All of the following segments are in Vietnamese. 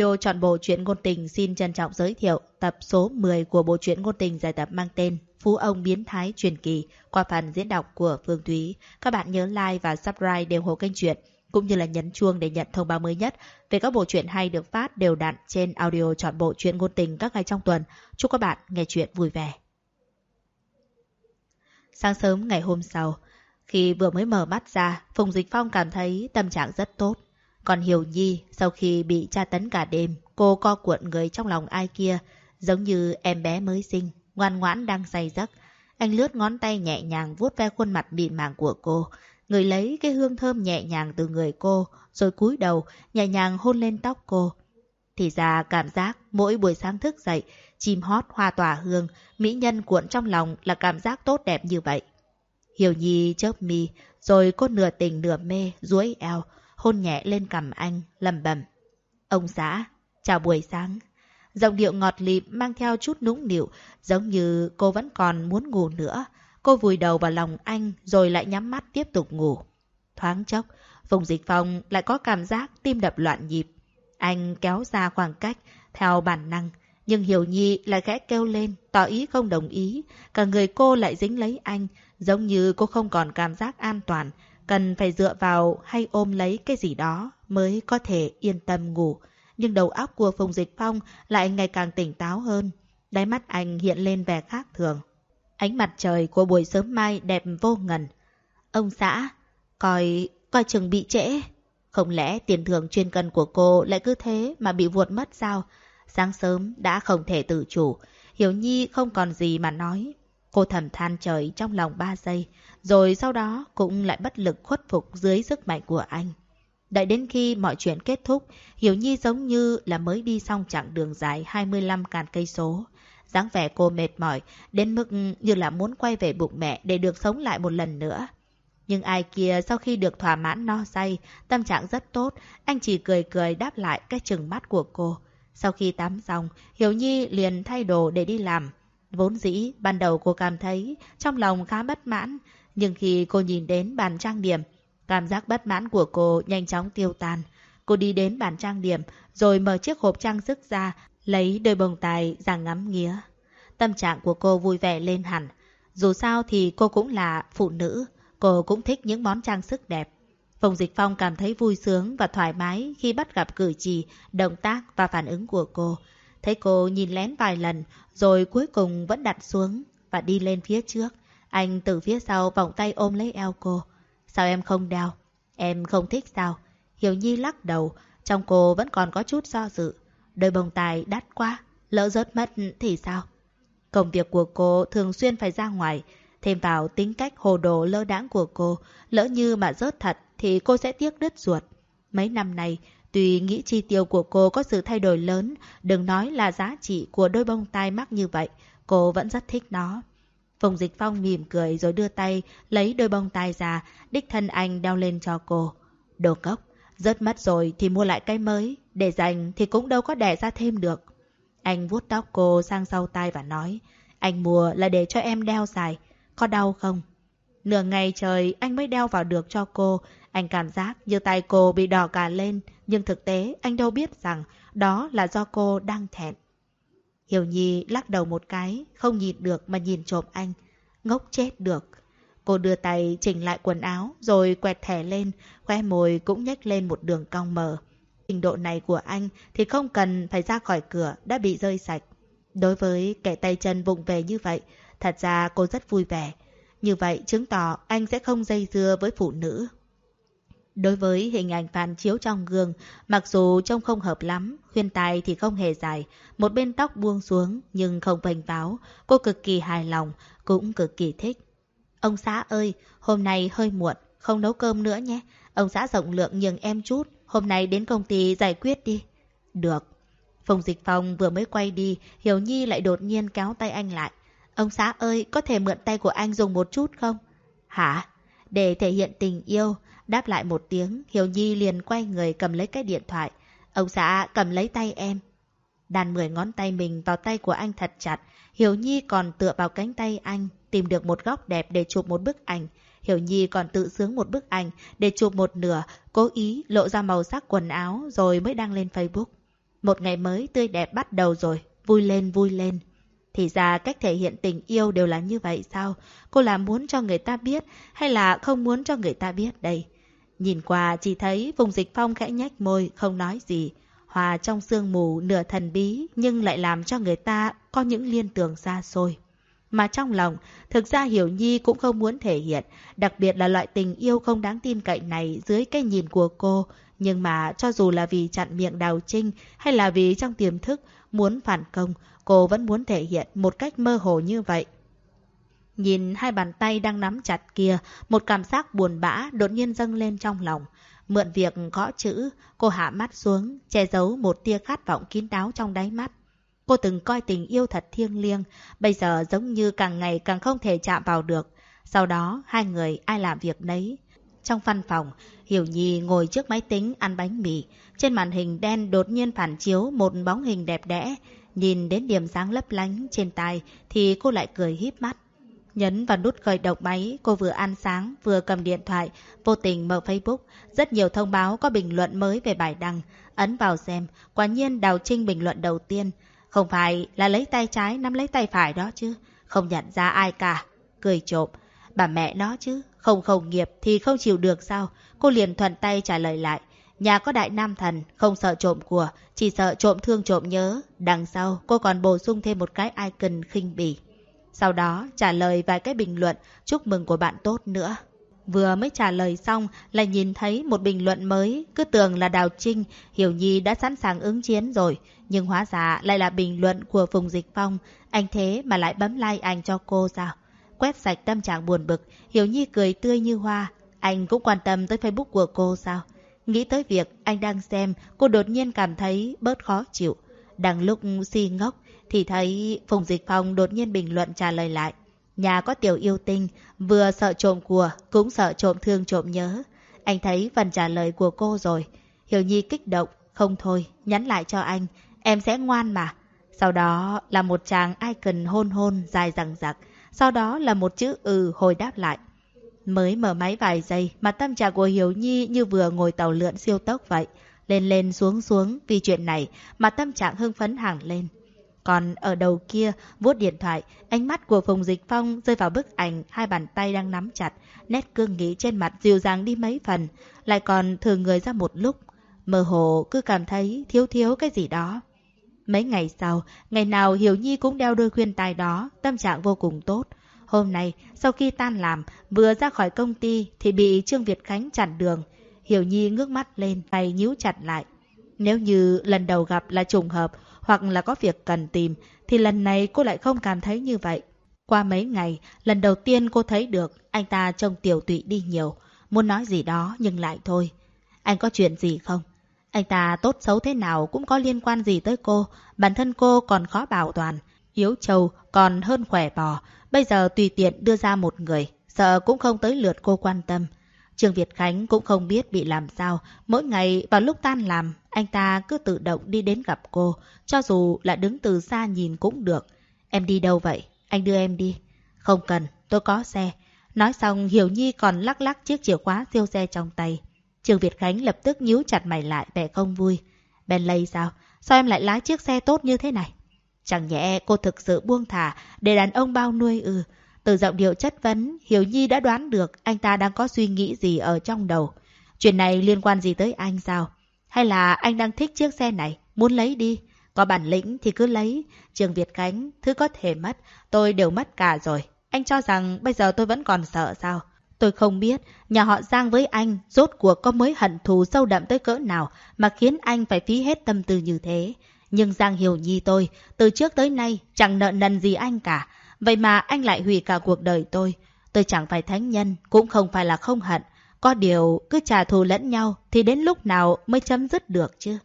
audio chọn bộ truyện ngôn tình xin trân trọng giới thiệu tập số 10 của bộ truyện ngôn tình dài tập mang tên Phú ông biến thái truyền kỳ qua phần diễn đọc của Phương Thúy. Các bạn nhớ like và subscribe để ủng hộ kênh truyện cũng như là nhấn chuông để nhận thông báo mới nhất về các bộ truyện hay được phát đều đặn trên audio chọn bộ truyện ngôn tình các ngày trong tuần. Chúc các bạn nghe truyện vui vẻ. Sáng sớm ngày hôm sau, khi vừa mới mở mắt ra, Phùng Dịch Phong cảm thấy tâm trạng rất tốt. Còn Hiểu Nhi, sau khi bị tra tấn cả đêm, cô co cuộn người trong lòng ai kia, giống như em bé mới sinh, ngoan ngoãn đang say giấc. Anh lướt ngón tay nhẹ nhàng vuốt ve khuôn mặt mịn màng của cô, người lấy cái hương thơm nhẹ nhàng từ người cô, rồi cúi đầu, nhẹ nhàng hôn lên tóc cô. Thì ra cảm giác mỗi buổi sáng thức dậy, chim hót hoa tỏa hương, mỹ nhân cuộn trong lòng là cảm giác tốt đẹp như vậy. Hiểu Nhi chớp mi, rồi cô nửa tình nửa mê, duỗi eo, hôn nhẹ lên cằm anh, lầm bầm. Ông xã, chào buổi sáng. Giọng điệu ngọt lịm mang theo chút nũng nịu, giống như cô vẫn còn muốn ngủ nữa. Cô vùi đầu vào lòng anh rồi lại nhắm mắt tiếp tục ngủ. Thoáng chốc, Phùng Dịch Phong lại có cảm giác tim đập loạn nhịp. Anh kéo ra khoảng cách, theo bản năng. Nhưng Hiểu Nhi lại khẽ kêu lên, tỏ ý không đồng ý. Cả người cô lại dính lấy anh, giống như cô không còn cảm giác an toàn, cần phải dựa vào hay ôm lấy cái gì đó mới có thể yên tâm ngủ. Nhưng đầu óc của Phùng Dịch Phong lại ngày càng tỉnh táo hơn. Đáy mắt anh hiện lên vẻ khác thường. Ánh mặt trời của buổi sớm mai đẹp vô ngần. Ông xã, coi, coi chừng bị trễ. Không lẽ tiền thưởng chuyên cần của cô lại cứ thế mà bị vuột mất sao? Sáng sớm đã không thể tự chủ. Hiểu Nhi không còn gì mà nói. Cô thầm than trời trong lòng ba giây, rồi sau đó cũng lại bất lực khuất phục dưới sức mạnh của anh. Đợi đến khi mọi chuyện kết thúc, Hiểu Nhi giống như là mới đi xong chặng đường dài 25 càn cây số. dáng vẻ cô mệt mỏi, đến mức như là muốn quay về bụng mẹ để được sống lại một lần nữa. Nhưng ai kia sau khi được thỏa mãn no say, tâm trạng rất tốt, anh chỉ cười cười đáp lại cái chừng mắt của cô. Sau khi tắm xong, Hiểu Nhi liền thay đồ để đi làm. Vốn dĩ, ban đầu cô cảm thấy trong lòng khá bất mãn, nhưng khi cô nhìn đến bàn trang điểm, cảm giác bất mãn của cô nhanh chóng tiêu tan. Cô đi đến bàn trang điểm, rồi mở chiếc hộp trang sức ra, lấy đôi bông tai ra ngắm nghía. Tâm trạng của cô vui vẻ lên hẳn. Dù sao thì cô cũng là phụ nữ, cô cũng thích những món trang sức đẹp. Phùng Dịch Phong cảm thấy vui sướng và thoải mái khi bắt gặp cử chỉ, động tác và phản ứng của cô. Thấy cô nhìn lén vài lần, rồi cuối cùng vẫn đặt xuống và đi lên phía trước. Anh từ phía sau vòng tay ôm lấy eo cô. Sao em không đeo? Em không thích sao? Hiểu Nhi lắc đầu, trong cô vẫn còn có chút do dự. Đôi bồng tai đắt quá, lỡ rớt mất thì sao? Công việc của cô thường xuyên phải ra ngoài, thêm vào tính cách hồ đồ lơ đãng của cô, lỡ như mà rớt thật thì cô sẽ tiếc đứt ruột. Mấy năm nay, tuy nghĩ chi tiêu của cô có sự thay đổi lớn, đừng nói là giá trị của đôi bông tai mắc như vậy, cô vẫn rất thích nó. Phùng Dịch Phong mỉm cười rồi đưa tay, lấy đôi bông tai ra, đích thân anh đeo lên cho cô. Đồ cốc, rớt mất rồi thì mua lại cái mới, để dành thì cũng đâu có đẻ ra thêm được. Anh vuốt tóc cô sang sau tai và nói, anh mua là để cho em đeo dài, có đau không? Nửa ngày trời anh mới đeo vào được cho cô, anh cảm giác như tay cô bị đỏ cả lên, nhưng thực tế anh đâu biết rằng đó là do cô đang thẹn. Hiểu Nhi lắc đầu một cái, không nhìn được mà nhìn trộm anh. Ngốc chết được. Cô đưa tay chỉnh lại quần áo, rồi quẹt thẻ lên, khoe môi cũng nhếch lên một đường cong mờ. Trình độ này của anh thì không cần phải ra khỏi cửa đã bị rơi sạch. Đối với kẻ tay chân vụng về như vậy, thật ra cô rất vui vẻ. Như vậy chứng tỏ anh sẽ không dây dưa với phụ nữ. Đối với hình ảnh phản chiếu trong gương, mặc dù trông không hợp lắm, khuyên tai thì không hề dài, một bên tóc buông xuống nhưng không vành váo, cô cực kỳ hài lòng, cũng cực kỳ thích. Ông xã ơi, hôm nay hơi muộn, không nấu cơm nữa nhé. Ông xã rộng lượng nhường em chút, hôm nay đến công ty giải quyết đi. Được. Phùng Dịch Phong vừa mới quay đi, Hiểu Nhi lại đột nhiên kéo tay anh lại. Ông xã ơi, có thể mượn tay của anh dùng một chút không? Hả? Để thể hiện tình yêu, Đáp lại một tiếng, Hiểu Nhi liền quay người cầm lấy cái điện thoại. Ông xã cầm lấy tay em. Đàn mười ngón tay mình vào tay của anh thật chặt. Hiểu Nhi còn tựa vào cánh tay anh, tìm được một góc đẹp để chụp một bức ảnh. Hiểu Nhi còn tự sướng một bức ảnh để chụp một nửa, cố ý lộ ra màu sắc quần áo rồi mới đăng lên Facebook. một ngày mới tươi đẹp bắt đầu rồi, vui lên vui lên. Thì ra cách thể hiện tình yêu đều là như vậy sao? Cô là muốn cho người ta biết hay là không muốn cho người ta biết đây? Nhìn qua chỉ thấy vùng dịch phong khẽ nhách môi, không nói gì. Hòa trong sương mù nửa thần bí nhưng lại làm cho người ta có những liên tưởng xa xôi. Mà trong lòng, thực ra Hiểu Nhi cũng không muốn thể hiện, đặc biệt là loại tình yêu không đáng tin cậy này dưới cái nhìn của cô. Nhưng mà cho dù là vì chặn miệng Đào Trinh hay là vì trong tiềm thức muốn phản công, cô vẫn muốn thể hiện một cách mơ hồ như vậy. Nhìn hai bàn tay đang nắm chặt kia, một cảm giác buồn bã đột nhiên dâng lên trong lòng. Mượn việc gõ chữ, cô hạ mắt xuống, che giấu một tia khát vọng kín đáo trong đáy mắt. Cô từng coi tình yêu thật thiêng liêng, bây giờ giống như càng ngày càng không thể chạm vào được. Sau đó, hai người ai làm việc nấy. Trong văn phòng, Hiểu Nhi ngồi trước máy tính ăn bánh mì. Trên màn hình đen đột nhiên phản chiếu một bóng hình đẹp đẽ. Nhìn đến điểm sáng lấp lánh trên tay thì cô lại cười híp mắt. Nhấn vào nút khởi động máy, cô vừa ăn sáng, vừa cầm điện thoại, vô tình mở Facebook. Rất nhiều thông báo có bình luận mới về bài đăng. Ấn vào xem, quả nhiên Đào Trinh bình luận đầu tiên. Không phải là lấy tay trái nắm lấy tay phải đó chứ. Không nhận ra ai cả. Cười trộm. Bà mẹ nó chứ. Không không nghiệp thì không chịu được sao. Cô liền thuận tay trả lời lại. Nhà có đại nam thần, không sợ trộm của, chỉ sợ trộm thương trộm nhớ. Đằng sau, cô còn bổ sung thêm một cái icon khinh bỉ. Sau đó, trả lời vài cái bình luận chúc mừng của bạn tốt nữa. Vừa mới trả lời xong, lại nhìn thấy một bình luận mới, cứ tưởng là Đào Trinh, Hiểu Nhi đã sẵn sàng ứng chiến rồi. Nhưng hóa ra lại là bình luận của Phùng Dịch Phong, anh thế mà lại bấm like anh cho cô sao? Quét sạch tâm trạng buồn bực, Hiểu Nhi cười tươi như hoa. Anh cũng quan tâm tới Facebook của cô sao? Nghĩ tới việc anh đang xem, cô đột nhiên cảm thấy bớt khó chịu. Đang lúc si ngốc, thì thấy Phùng Dịch Phong đột nhiên bình luận trả lời lại. Nhà có tiểu yêu tinh, vừa sợ trộm của, cũng sợ trộm thương trộm nhớ. Anh thấy phần trả lời của cô rồi. Hiểu Nhi kích động, không thôi, nhắn lại cho anh, em sẽ ngoan mà. Sau đó là một chàng icon hôn hôn dài rằng rặc, sau đó là một chữ ừ hồi đáp lại. Mới mở máy vài giây mà tâm trạng của Hiểu Nhi như vừa ngồi tàu lượn siêu tốc vậy. Lên lên xuống xuống vì chuyện này mà tâm trạng hưng phấn hẳn lên. Còn ở đầu kia, vuốt điện thoại, ánh mắt của Phùng Dịch Phong rơi vào bức ảnh hai bàn tay đang nắm chặt, nét cương nghĩ trên mặt dịu dàng đi mấy phần, lại còn thường người ra một lúc. Mơ hồ cứ cảm thấy thiếu thiếu cái gì đó. Mấy ngày sau, ngày nào Hiểu Nhi cũng đeo đôi khuyên tai đó, tâm trạng vô cùng tốt. Hôm nay, sau khi tan làm, vừa ra khỏi công ty thì bị Trương Việt Khánh chặn đường. Hiểu Nhi ngước mắt lên, tay nhíu chặt lại. Nếu như lần đầu gặp là trùng hợp, hoặc là có việc cần tìm, thì lần này cô lại không cảm thấy như vậy. Qua mấy ngày, lần đầu tiên cô thấy được anh ta trông tiểu tụy đi nhiều, muốn nói gì đó nhưng lại thôi. Anh có chuyện gì không? Anh ta tốt xấu thế nào cũng có liên quan gì tới cô, bản thân cô còn khó bảo toàn. Yếu trầu còn hơn khỏe bò, bây giờ tùy tiện đưa ra một người, sợ cũng không tới lượt cô quan tâm. Trương Việt Khánh cũng không biết bị làm sao, mỗi ngày vào lúc tan làm, anh ta cứ tự động đi đến gặp cô, cho dù là đứng từ xa nhìn cũng được. Em đi đâu vậy? Anh đưa em đi. Không cần, tôi có xe. Nói xong Hiểu Nhi còn lắc lắc chiếc chìa khóa siêu xe trong tay. Trương Việt Khánh lập tức nhíu chặt mày lại vẻ không vui. Bentley sao? Sao em lại lái chiếc xe tốt như thế này? Chẳng nhẽ cô thực sự buông thả để đàn ông bao nuôi ư. Từ giọng điệu chất vấn, Hiểu Nhi đã đoán được anh ta đang có suy nghĩ gì ở trong đầu. Chuyện này liên quan gì tới anh sao? Hay là anh đang thích chiếc xe này, muốn lấy đi? Có bản lĩnh thì cứ lấy. Trường Việt Khánh, thứ có thể mất, tôi đều mất cả rồi. Anh cho rằng bây giờ tôi vẫn còn sợ sao? Tôi không biết nhà họ Giang với anh rốt cuộc có mới hận thù sâu đậm tới cỡ nào mà khiến anh phải phí hết tâm tư như thế. Nhưng Giang Hiểu Nhi tôi, từ trước tới nay chẳng nợ nần gì anh cả. Vậy mà anh lại hủy cả cuộc đời tôi. Tôi chẳng phải thánh nhân, cũng không phải là không hận. Có điều cứ trả thù lẫn nhau thì đến lúc nào mới chấm dứt được chứ?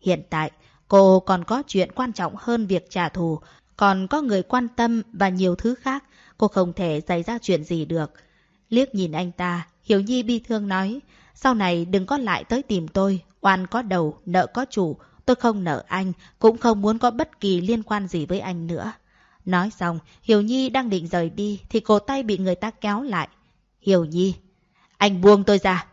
Hiện tại, cô còn có chuyện quan trọng hơn việc trả thù. Còn có người quan tâm và nhiều thứ khác. Cô không thể xảy ra chuyện gì được. Liếc nhìn anh ta, Hiểu Nhi bi thương nói. Sau này đừng có lại tới tìm tôi. Oan có đầu, nợ có chủ. Tôi không nợ anh, cũng không muốn có bất kỳ liên quan gì với anh nữa. Nói xong, Hiểu Nhi đang định rời đi thì cổ tay bị người ta kéo lại. Hiểu Nhi, anh buông tôi ra.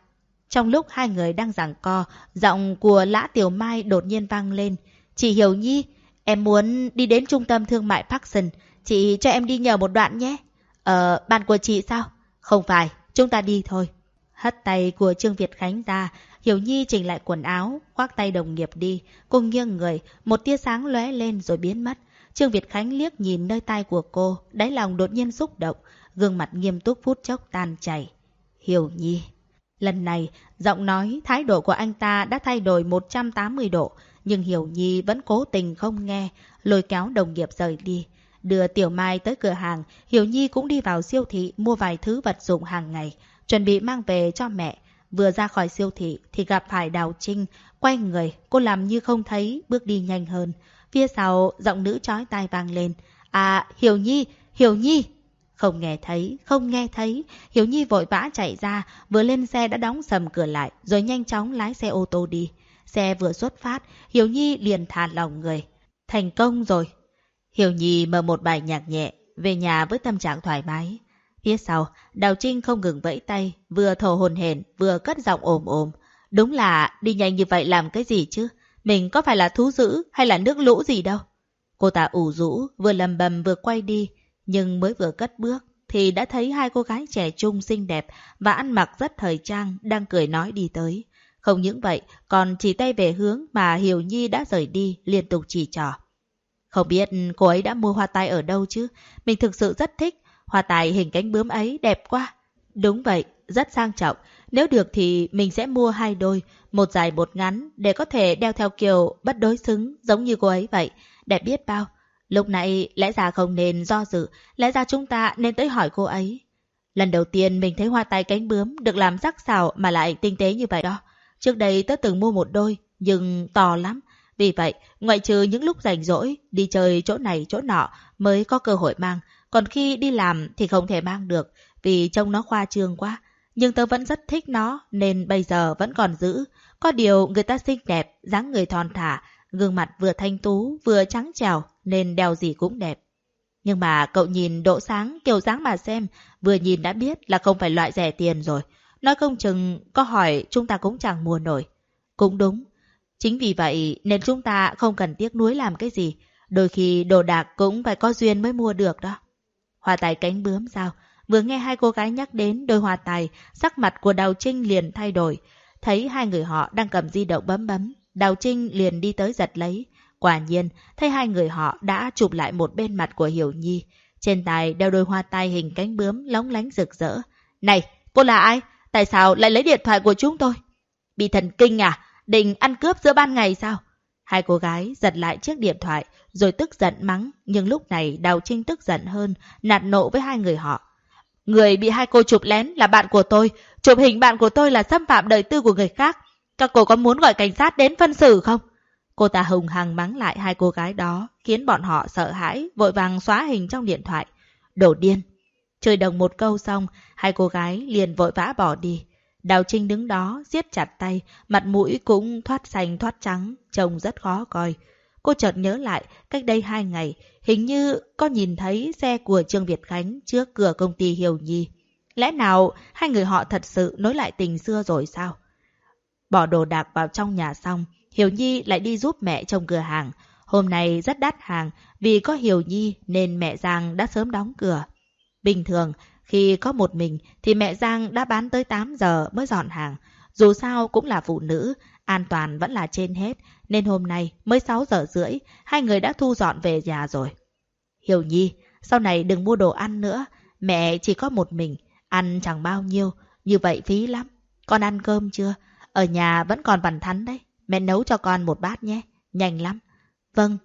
Trong lúc hai người đang giằng co, giọng của Lã Tiểu Mai đột nhiên vang lên. Chị Hiểu Nhi, em muốn đi đến trung tâm thương mại Parkson. Chị cho em đi nhờ một đoạn nhé. Ờ, bạn của chị sao? Không phải, chúng ta đi thôi. Hất tay của Trương Việt Khánh ra, Hiểu Nhi chỉnh lại quần áo, khoác tay đồng nghiệp đi, cùng nghiêng người, một tia sáng lóe lên rồi biến mất. Trương Việt Khánh liếc nhìn nơi tay của cô, đáy lòng đột nhiên xúc động, gương mặt nghiêm túc phút chốc tan chảy. Hiểu Nhi. Lần này, giọng nói, thái độ của anh ta đã thay đổi 180 độ, nhưng Hiểu Nhi vẫn cố tình không nghe, lôi kéo đồng nghiệp rời đi. Đưa Tiểu Mai tới cửa hàng, Hiểu Nhi cũng đi vào siêu thị mua vài thứ vật dụng hàng ngày, chuẩn bị mang về cho mẹ. Vừa ra khỏi siêu thị thì gặp phải Đào Trinh, quay người, cô làm như không thấy, bước đi nhanh hơn. Phía sau, giọng nữ chói tai vang lên. À, Hiểu Nhi, Hiểu Nhi! Không nghe thấy, không nghe thấy. Hiểu Nhi vội vã chạy ra, vừa lên xe đã đóng sầm cửa lại, rồi nhanh chóng lái xe ô tô đi. Xe vừa xuất phát, Hiểu Nhi liền thả lòng người. Thành công rồi. Hiểu Nhi mở một bài nhạc nhẹ, về nhà với tâm trạng thoải mái. Phía sau, Đào Trinh không ngừng vẫy tay, vừa thổ hồn hển, vừa cất giọng ồm ồm. Đúng là đi nhanh như vậy làm cái gì chứ? Mình có phải là thú dữ hay là nước lũ gì đâu? Cô ta ủ rũ, vừa lầm bầm vừa quay đi, nhưng mới vừa cất bước thì đã thấy hai cô gái trẻ trung xinh đẹp và ăn mặc rất thời trang đang cười nói đi tới. Không những vậy, còn chỉ tay về hướng mà Hiểu Nhi đã rời đi liên tục chỉ trỏ. Không biết cô ấy đã mua hoa tai ở đâu chứ? Mình thực sự rất thích. Hoa tai hình cánh bướm ấy đẹp quá. Đúng vậy, rất sang trọng. Nếu được thì mình sẽ mua hai đôi, một dài một ngắn, để có thể đeo theo kiểu bất đối xứng giống như cô ấy vậy. Đẹp biết bao. Lúc này lẽ ra không nên do dự, lẽ ra chúng ta nên tới hỏi cô ấy. Lần đầu tiên mình thấy hoa tai cánh bướm được làm sắc sảo mà lại tinh tế như vậy đó. Trước đây tớ từng mua một đôi, nhưng to lắm. Vì vậy, ngoại trừ những lúc rảnh rỗi, đi chơi chỗ này chỗ nọ mới có cơ hội mang. Còn khi đi làm thì không thể mang được, vì trông nó khoa trương quá. Nhưng tớ vẫn rất thích nó, nên bây giờ vẫn còn giữ. Có điều người ta xinh đẹp, dáng người thon thả, gương mặt vừa thanh tú, vừa trắng trèo, nên đeo gì cũng đẹp. Nhưng mà cậu nhìn độ sáng, kiểu dáng mà xem, vừa nhìn đã biết là không phải loại rẻ tiền rồi. Nói không chừng có hỏi chúng ta cũng chẳng mua nổi. Cũng đúng. Chính vì vậy nên chúng ta không cần tiếc nuối làm cái gì. Đôi khi đồ đạc cũng phải có duyên mới mua được đó. Hoa tài cánh bướm sao? Vừa nghe hai cô gái nhắc đến đôi hoa tài, sắc mặt của Đào Trinh liền thay đổi. Thấy hai người họ đang cầm di động bấm bấm, Đào Trinh liền đi tới giật lấy. Quả nhiên, thấy hai người họ đã chụp lại một bên mặt của Hiểu Nhi. Trên tay đeo đôi hoa tai hình cánh bướm lóng lánh rực rỡ. Này, cô là ai? Tại sao lại lấy điện thoại của chúng tôi? Bị thần kinh à? Định ăn cướp giữa ban ngày sao? Hai cô gái giật lại chiếc điện thoại, rồi tức giận mắng. Nhưng lúc này Đào Trinh tức giận hơn, nạt nộ với hai người họ. Người bị hai cô chụp lén là bạn của tôi. Chụp hình bạn của tôi là xâm phạm đời tư của người khác. Các cô có muốn gọi cảnh sát đến phân xử không? Cô ta hùng hằng mắng lại hai cô gái đó, khiến bọn họ sợ hãi, vội vàng xóa hình trong điện thoại. Đổ điên. Chơi đồng một câu xong, hai cô gái liền vội vã bỏ đi. Đào Trinh đứng đó, siết chặt tay, mặt mũi cũng thoát xanh thoát trắng, trông rất khó coi. Cô chợt nhớ lại, cách đây hai ngày, hình như có nhìn thấy xe của Trương Việt Khánh trước cửa công ty Hiểu Nhi. Lẽ nào hai người họ thật sự nối lại tình xưa rồi sao? Bỏ đồ đạc vào trong nhà xong, Hiểu Nhi lại đi giúp mẹ trong cửa hàng. Hôm nay rất đắt hàng, vì có Hiểu Nhi nên mẹ Giang đã sớm đóng cửa. Bình thường, khi có một mình thì mẹ Giang đã bán tới 8 giờ mới dọn hàng. Dù sao cũng là phụ nữ, an toàn vẫn là trên hết, nên hôm nay mới 6 giờ rưỡi, hai người đã thu dọn về nhà rồi. Hiểu Nhi, sau này đừng mua đồ ăn nữa, mẹ chỉ có một mình, ăn chẳng bao nhiêu, như vậy phí lắm. Con ăn cơm chưa? Ở nhà vẫn còn bẩn thắn đấy, mẹ nấu cho con một bát nhé, nhanh lắm. Vâng.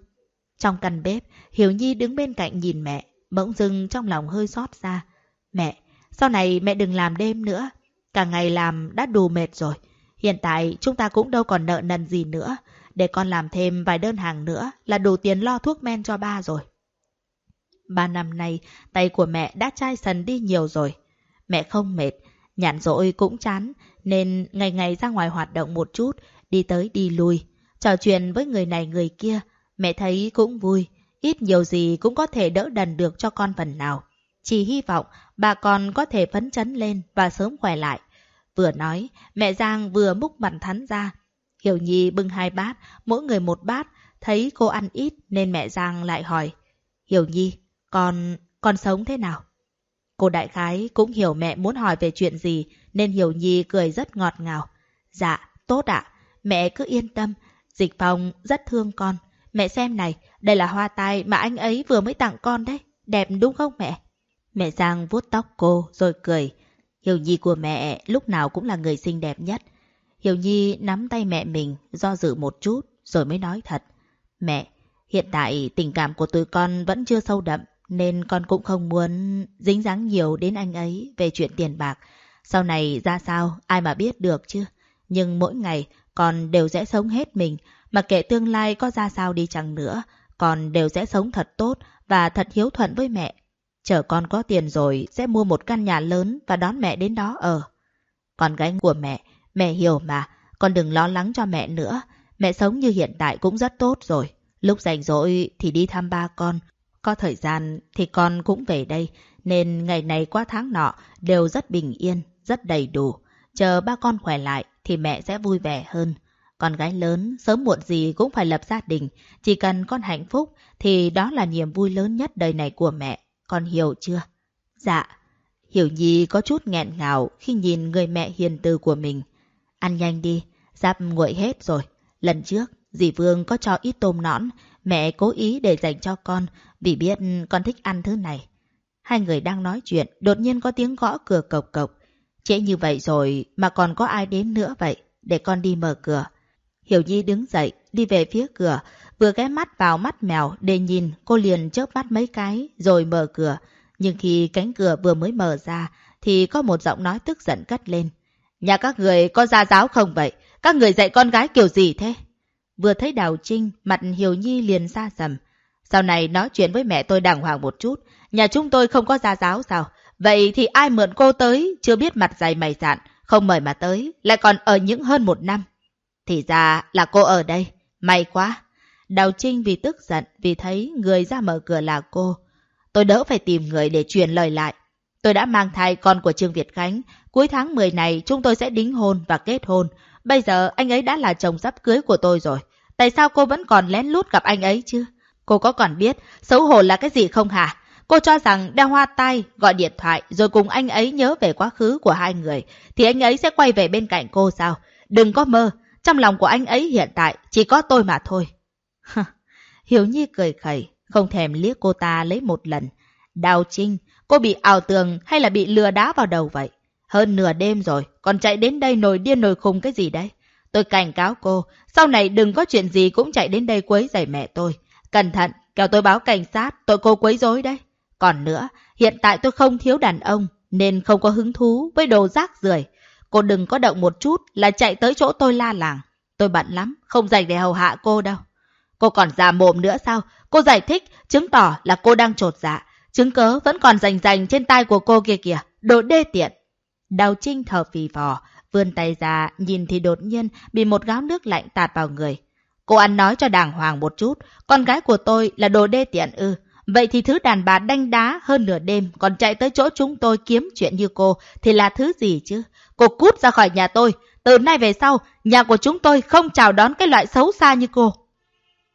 Trong căn bếp, Hiểu Nhi đứng bên cạnh nhìn mẹ, bỗng dưng trong lòng hơi xót ra. Mẹ, sau này mẹ đừng làm đêm nữa. Cả ngày làm đã đủ mệt rồi. Hiện tại chúng ta cũng đâu còn nợ nần gì nữa. Để con làm thêm vài đơn hàng nữa là đủ tiền lo thuốc men cho ba rồi. Ba năm nay, tay của mẹ đã chai sần đi nhiều rồi. Mẹ không mệt, nhàn rỗi cũng chán, nên ngày ngày ra ngoài hoạt động một chút, đi tới đi lui. Trò chuyện với người này người kia, mẹ thấy cũng vui. Ít nhiều gì cũng có thể đỡ đần được cho con phần nào. Chỉ hy vọng bà con có thể phấn chấn lên và sớm khỏe lại. Vừa nói, mẹ Giang vừa múc mặt thắn ra. Hiểu Nhi bưng hai bát, mỗi người một bát, thấy cô ăn ít nên mẹ Giang lại hỏi. Hiểu Nhi, con, con sống thế nào? Cô đại khái cũng hiểu mẹ muốn hỏi về chuyện gì nên Hiểu Nhi cười rất ngọt ngào. Dạ, tốt ạ, mẹ cứ yên tâm, Dịch Phong rất thương con. Mẹ xem này, đây là hoa tai mà anh ấy vừa mới tặng con đấy. Đẹp đúng không mẹ? Mẹ Giang vuốt tóc cô rồi cười. Hiểu Nhi của mẹ lúc nào cũng là người xinh đẹp nhất. Hiểu Nhi nắm tay mẹ mình do dự một chút rồi mới nói thật. Mẹ, hiện tại tình cảm của tụi con vẫn chưa sâu đậm nên con cũng không muốn dính dáng nhiều đến anh ấy về chuyện tiền bạc. Sau này ra sao ai mà biết được chứ. Nhưng mỗi ngày con đều sẽ sống hết mình mà kệ tương lai có ra sao đi chăng nữa con đều sẽ sống thật tốt và thật hiếu thuận với mẹ. Chờ con có tiền rồi sẽ mua một căn nhà lớn và đón mẹ đến đó ở. Con gái của mẹ, mẹ hiểu mà, con đừng lo lắng cho mẹ nữa. Mẹ sống như hiện tại cũng rất tốt rồi. Lúc rảnh rỗi thì đi thăm ba con. Có thời gian thì con cũng về đây, nên ngày này qua tháng nọ đều rất bình yên, rất đầy đủ. Chờ ba con khỏe lại thì mẹ sẽ vui vẻ hơn. Con gái lớn, sớm muộn gì cũng phải lập gia đình. Chỉ cần con hạnh phúc thì đó là niềm vui lớn nhất đời này của mẹ. Con hiểu chưa? Dạ. Hiểu Nhi có chút nghẹn ngào khi nhìn người mẹ hiền từ của mình. Ăn nhanh đi, giáp nguội hết rồi. Lần trước, dì Vương có cho ít tôm nõn, mẹ cố ý để dành cho con vì biết con thích ăn thứ này. Hai người đang nói chuyện, đột nhiên có tiếng gõ cửa cộc cộc. Trễ như vậy rồi mà còn có ai đến nữa vậy? Để con đi mở cửa. Hiểu Nhi đứng dậy, đi về phía cửa, vừa ghé mắt vào mắt mèo để nhìn, cô liền chớp mắt mấy cái, rồi mở cửa. Nhưng khi cánh cửa vừa mới mở ra, thì có một giọng nói tức giận cất lên. Nhà các người có gia giáo không vậy? Các người dạy con gái kiểu gì thế? Vừa thấy Đào Trinh, mặt Hiểu Nhi liền xa sầm. Sau này nói chuyện với mẹ tôi đàng hoàng một chút. Nhà chúng tôi không có gia giáo sao? Vậy thì ai mượn cô tới, chưa biết mặt dày mày dạn, không mời mà tới, lại còn ở những hơn một năm. Thì ra là cô ở đây. May quá. Đào Trinh vì tức giận vì thấy người ra mở cửa là cô. Tôi đỡ phải tìm người để truyền lời lại. Tôi đã mang thai con của Trương Việt Khánh. Cuối tháng 10 này chúng tôi sẽ đính hôn và kết hôn. Bây giờ anh ấy đã là chồng sắp cưới của tôi rồi. Tại sao cô vẫn còn lén lút gặp anh ấy chứ? Cô có còn biết xấu hổ là cái gì không hả? Cô cho rằng đeo hoa tai, gọi điện thoại rồi cùng anh ấy nhớ về quá khứ của hai người thì anh ấy sẽ quay về bên cạnh cô sao? Đừng có mơ, trong lòng của anh ấy hiện tại chỉ có tôi mà thôi. Hiểu Nhi cười khẩy, không thèm liếc cô ta lấy một lần. Đào Trinh, cô bị ảo tường hay là bị lừa đá vào đầu vậy? Hơn nửa đêm rồi, còn chạy đến đây nổi điên nổi khùng cái gì đấy? Tôi cảnh cáo cô, sau này đừng có chuyện gì cũng chạy đến đây quấy rầy mẹ tôi. Cẩn thận, kéo tôi báo cảnh sát, tội cô quấy rối đấy. Còn nữa, hiện tại tôi không thiếu đàn ông, nên không có hứng thú với đồ rác rưởi. Cô đừng có động một chút là chạy tới chỗ tôi la làng. Tôi bận lắm, không dành để hầu hạ cô đâu. Cô còn già mồm nữa sao? Cô giải thích, chứng tỏ là cô đang trột dạ. Chứng cớ vẫn còn rành rành trên tay của cô kia kìa. Đồ đê tiện. Đào Trinh thở phì phò, vươn tay ra, nhìn thì đột nhiên bị một gáo nước lạnh tạt vào người. Cô ăn nói cho đàng hoàng một chút, con gái của tôi là đồ đê tiện ư. Vậy thì thứ đàn bà đanh đá hơn nửa đêm còn chạy tới chỗ chúng tôi kiếm chuyện như cô thì là thứ gì chứ? Cô cút ra khỏi nhà tôi. Từ nay về sau, nhà của chúng tôi không chào đón cái loại xấu xa như cô.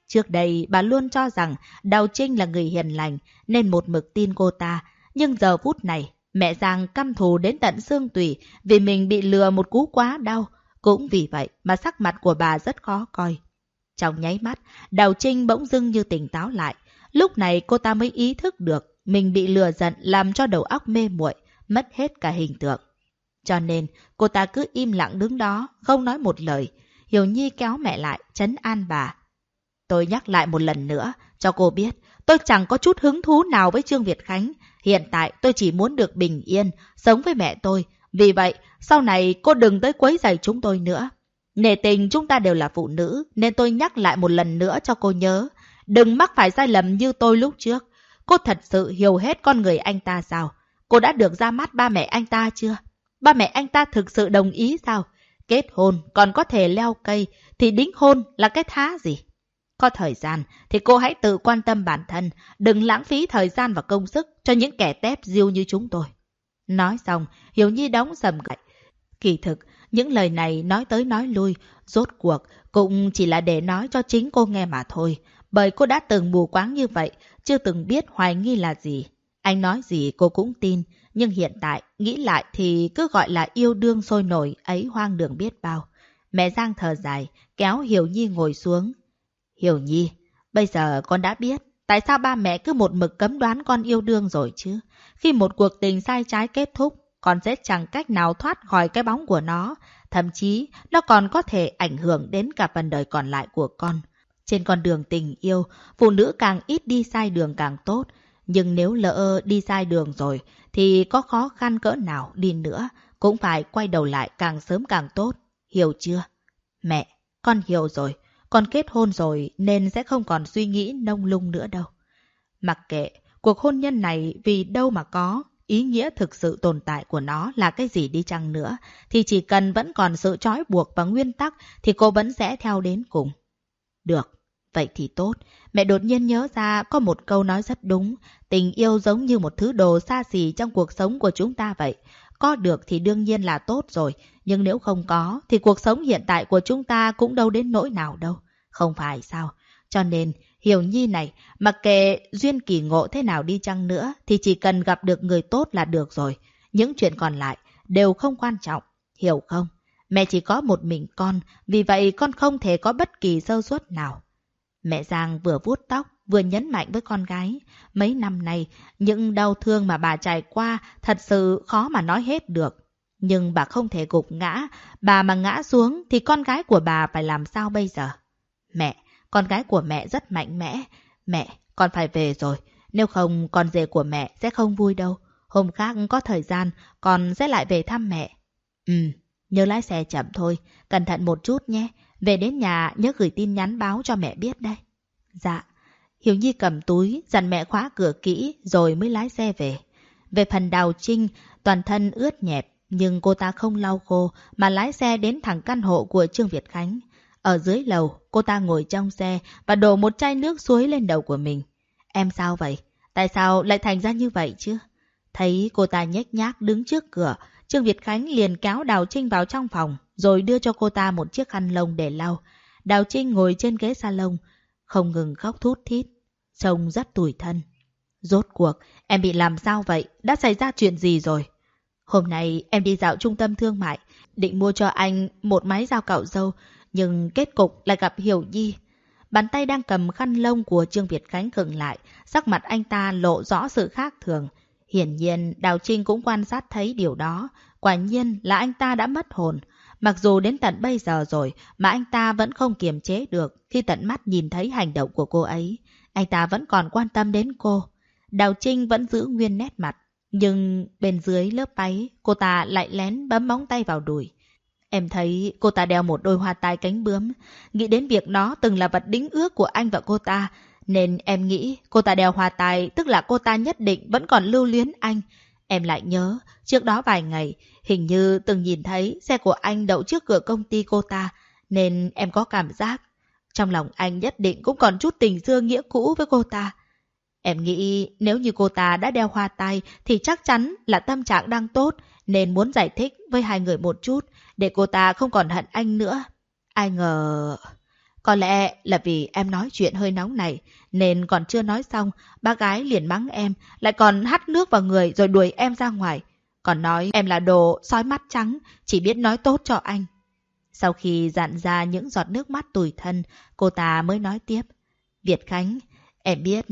Trước đây, bà luôn cho rằng Đào Trinh là người hiền lành, nên một mực tin cô ta. Nhưng giờ phút này, mẹ Giang căm thù đến tận xương tủy vì mình bị lừa một cú quá đau. Cũng vì vậy mà sắc mặt của bà rất khó coi. Trong nháy mắt, Đào Trinh bỗng dưng như tỉnh táo lại. Lúc này cô ta mới ý thức được mình bị lừa giận làm cho đầu óc mê muội, mất hết cả hình tượng. Cho nên, cô ta cứ im lặng đứng đó, không nói một lời. Hiểu Nhi kéo mẹ lại, chấn an bà. Tôi nhắc lại một lần nữa, cho cô biết, tôi chẳng có chút hứng thú nào với Trương Việt Khánh. Hiện tại tôi chỉ muốn được bình yên, sống với mẹ tôi. Vì vậy, sau này cô đừng tới quấy giày chúng tôi nữa. Nề tình chúng ta đều là phụ nữ, nên tôi nhắc lại một lần nữa cho cô nhớ. Đừng mắc phải sai lầm như tôi lúc trước. Cô thật sự hiểu hết con người anh ta sao? Cô đã được ra mắt ba mẹ anh ta chưa? Ba mẹ anh ta thực sự đồng ý sao? Kết hôn còn có thể leo cây, thì đính hôn là cái thá gì? Có thời gian thì cô hãy tự quan tâm bản thân, đừng lãng phí thời gian và công sức cho những kẻ tép diêu như chúng tôi. Nói xong, Hiểu Nhi đóng sầm gậy. Kỳ thực, những lời này nói tới nói lui, rốt cuộc cũng chỉ là để nói cho chính cô nghe mà thôi. Bởi cô đã từng mù quáng như vậy, chưa từng biết hoài nghi là gì. Anh nói gì cô cũng tin, nhưng hiện tại nghĩ lại thì cứ gọi là yêu đương sôi nổi ấy hoang đường biết bao. Mẹ Giang thở dài, kéo Hiểu Nhi ngồi xuống. Hiểu Nhi, bây giờ con đã biết tại sao ba mẹ cứ một mực cấm đoán con yêu đương rồi chứ. Khi một cuộc tình sai trái kết thúc, con sẽ chẳng cách nào thoát khỏi cái bóng của nó. Thậm chí, nó còn có thể ảnh hưởng đến cả phần đời còn lại của con. Trên con đường tình yêu, phụ nữ càng ít đi sai đường càng tốt. Nhưng nếu lỡ đi sai đường rồi, thì có khó khăn cỡ nào đi nữa, cũng phải quay đầu lại càng sớm càng tốt. Hiểu chưa? Mẹ, con hiểu rồi. Con kết hôn rồi nên sẽ không còn suy nghĩ nông lung nữa đâu. Mặc kệ, cuộc hôn nhân này vì đâu mà có, ý nghĩa thực sự tồn tại của nó là cái gì đi chăng nữa, thì chỉ cần vẫn còn sự trói buộc và nguyên tắc thì cô vẫn sẽ theo đến cùng. Được, vậy thì tốt. Mẹ đột nhiên nhớ ra có một câu nói rất đúng. Tình yêu giống như một thứ đồ xa xỉ trong cuộc sống của chúng ta vậy. Có được thì đương nhiên là tốt rồi, nhưng nếu không có thì cuộc sống hiện tại của chúng ta cũng đâu đến nỗi nào đâu. Không phải sao? Cho nên, Hiểu Nhi này, mặc kệ duyên kỳ ngộ thế nào đi chăng nữa thì chỉ cần gặp được người tốt là được rồi. Những chuyện còn lại đều không quan trọng, hiểu không? Mẹ chỉ có một mình con, vì vậy con không thể có bất kỳ sơ suất nào. Mẹ Giang vừa vuốt tóc, vừa nhấn mạnh với con gái. Mấy năm nay, những đau thương mà bà trải qua thật sự khó mà nói hết được. Nhưng bà không thể gục ngã, bà mà ngã xuống thì con gái của bà phải làm sao bây giờ? Mẹ, con gái của mẹ rất mạnh mẽ. Mẹ, con phải về rồi. Nếu không, con rể của mẹ sẽ không vui đâu. Hôm khác có thời gian, con sẽ lại về thăm mẹ. Ừ, nhớ lái xe chậm thôi. Cẩn thận một chút nhé. Về đến nhà nhớ gửi tin nhắn báo cho mẹ biết đây. Dạ. Hiểu Nhi cầm túi, dặn mẹ khóa cửa kỹ rồi mới lái xe về. Về phần đào trinh, toàn thân ướt nhẹp, nhưng cô ta không lau khô mà lái xe đến thẳng căn hộ của Trương Việt Khánh. Ở dưới lầu, cô ta ngồi trong xe và đổ một chai nước suối lên đầu của mình. Em sao vậy? Tại sao lại thành ra như vậy chứ? Thấy cô ta nhếch nhác đứng trước cửa, Trương Việt Khánh liền kéo Đào Trinh vào trong phòng, rồi đưa cho cô ta một chiếc khăn lông để lau. Đào Trinh ngồi trên ghế salon, không ngừng khóc thút thít, trông rất tủi thân. Rốt cuộc, em bị làm sao vậy? Đã xảy ra chuyện gì rồi? Hôm nay em đi dạo trung tâm thương mại, định mua cho anh một máy dao cạo dâu, nhưng kết cục lại gặp Hiểu Nhi. Bàn tay đang cầm khăn lông của Trương Việt Khánh khựng lại, sắc mặt anh ta lộ rõ sự khác thường. Hiển nhiên, Đào Trinh cũng quan sát thấy điều đó. Quả nhiên là anh ta đã mất hồn. Mặc dù đến tận bây giờ rồi mà anh ta vẫn không kiềm chế được khi tận mắt nhìn thấy hành động của cô ấy. Anh ta vẫn còn quan tâm đến cô. Đào Trinh vẫn giữ nguyên nét mặt. Nhưng bên dưới lớp váy, cô ta lại lén bấm móng tay vào đùi. Em thấy cô ta đeo một đôi hoa tai cánh bướm. Nghĩ đến việc nó từng là vật đính ước của anh và cô ta. Nên em nghĩ cô ta đeo hoa tai tức là cô ta nhất định vẫn còn lưu luyến anh. Em lại nhớ, trước đó vài ngày, hình như từng nhìn thấy xe của anh đậu trước cửa công ty cô ta. Nên em có cảm giác, trong lòng anh nhất định cũng còn chút tình xưa nghĩa cũ với cô ta. Em nghĩ nếu như cô ta đã đeo hoa tai thì chắc chắn là tâm trạng đang tốt nên muốn giải thích với hai người một chút để cô ta không còn hận anh nữa. Ai ngờ... Có lẽ là vì em nói chuyện hơi nóng này, nên còn chưa nói xong, ba gái liền mắng em, lại còn hắt nước vào người rồi đuổi em ra ngoài. Còn nói em là đồ sói mắt trắng, chỉ biết nói tốt cho anh. Sau khi dặn ra những giọt nước mắt tủi thân, cô ta mới nói tiếp. Việt Khánh, em biết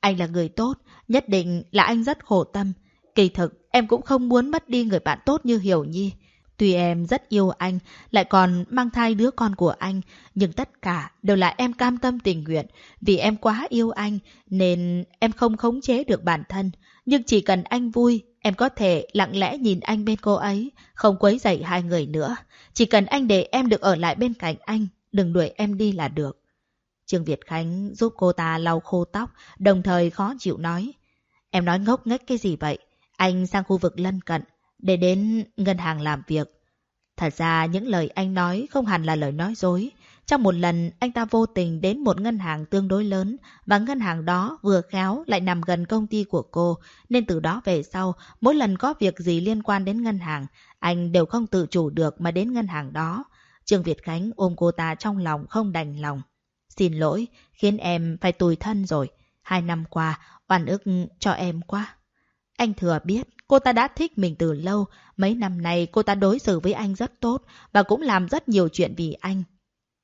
anh là người tốt, nhất định là anh rất khổ tâm. Kỳ thực, em cũng không muốn mất đi người bạn tốt như Hiểu Nhi. Tuy em rất yêu anh, lại còn mang thai đứa con của anh, nhưng tất cả đều là em cam tâm tình nguyện. Vì em quá yêu anh, nên em không khống chế được bản thân. Nhưng chỉ cần anh vui, em có thể lặng lẽ nhìn anh bên cô ấy, không quấy rầy hai người nữa. Chỉ cần anh để em được ở lại bên cạnh anh, đừng đuổi em đi là được. Trương Việt Khánh giúp cô ta lau khô tóc, đồng thời khó chịu nói. Em nói ngốc nghếch cái gì vậy? Anh sang khu vực lân cận, để đến ngân hàng làm việc. Thật ra những lời anh nói không hẳn là lời nói dối. Trong một lần, anh ta vô tình đến một ngân hàng tương đối lớn và ngân hàng đó vừa khéo lại nằm gần công ty của cô. Nên từ đó về sau, mỗi lần có việc gì liên quan đến ngân hàng, anh đều không tự chủ được mà đến ngân hàng đó. Trương Việt Khánh ôm cô ta trong lòng không đành lòng. Xin lỗi, khiến em phải tủi thân rồi. Hai năm qua, oan ức cho em quá. Anh thừa biết cô ta đã thích mình từ lâu. Mấy năm nay cô ta đối xử với anh rất tốt và cũng làm rất nhiều chuyện vì anh.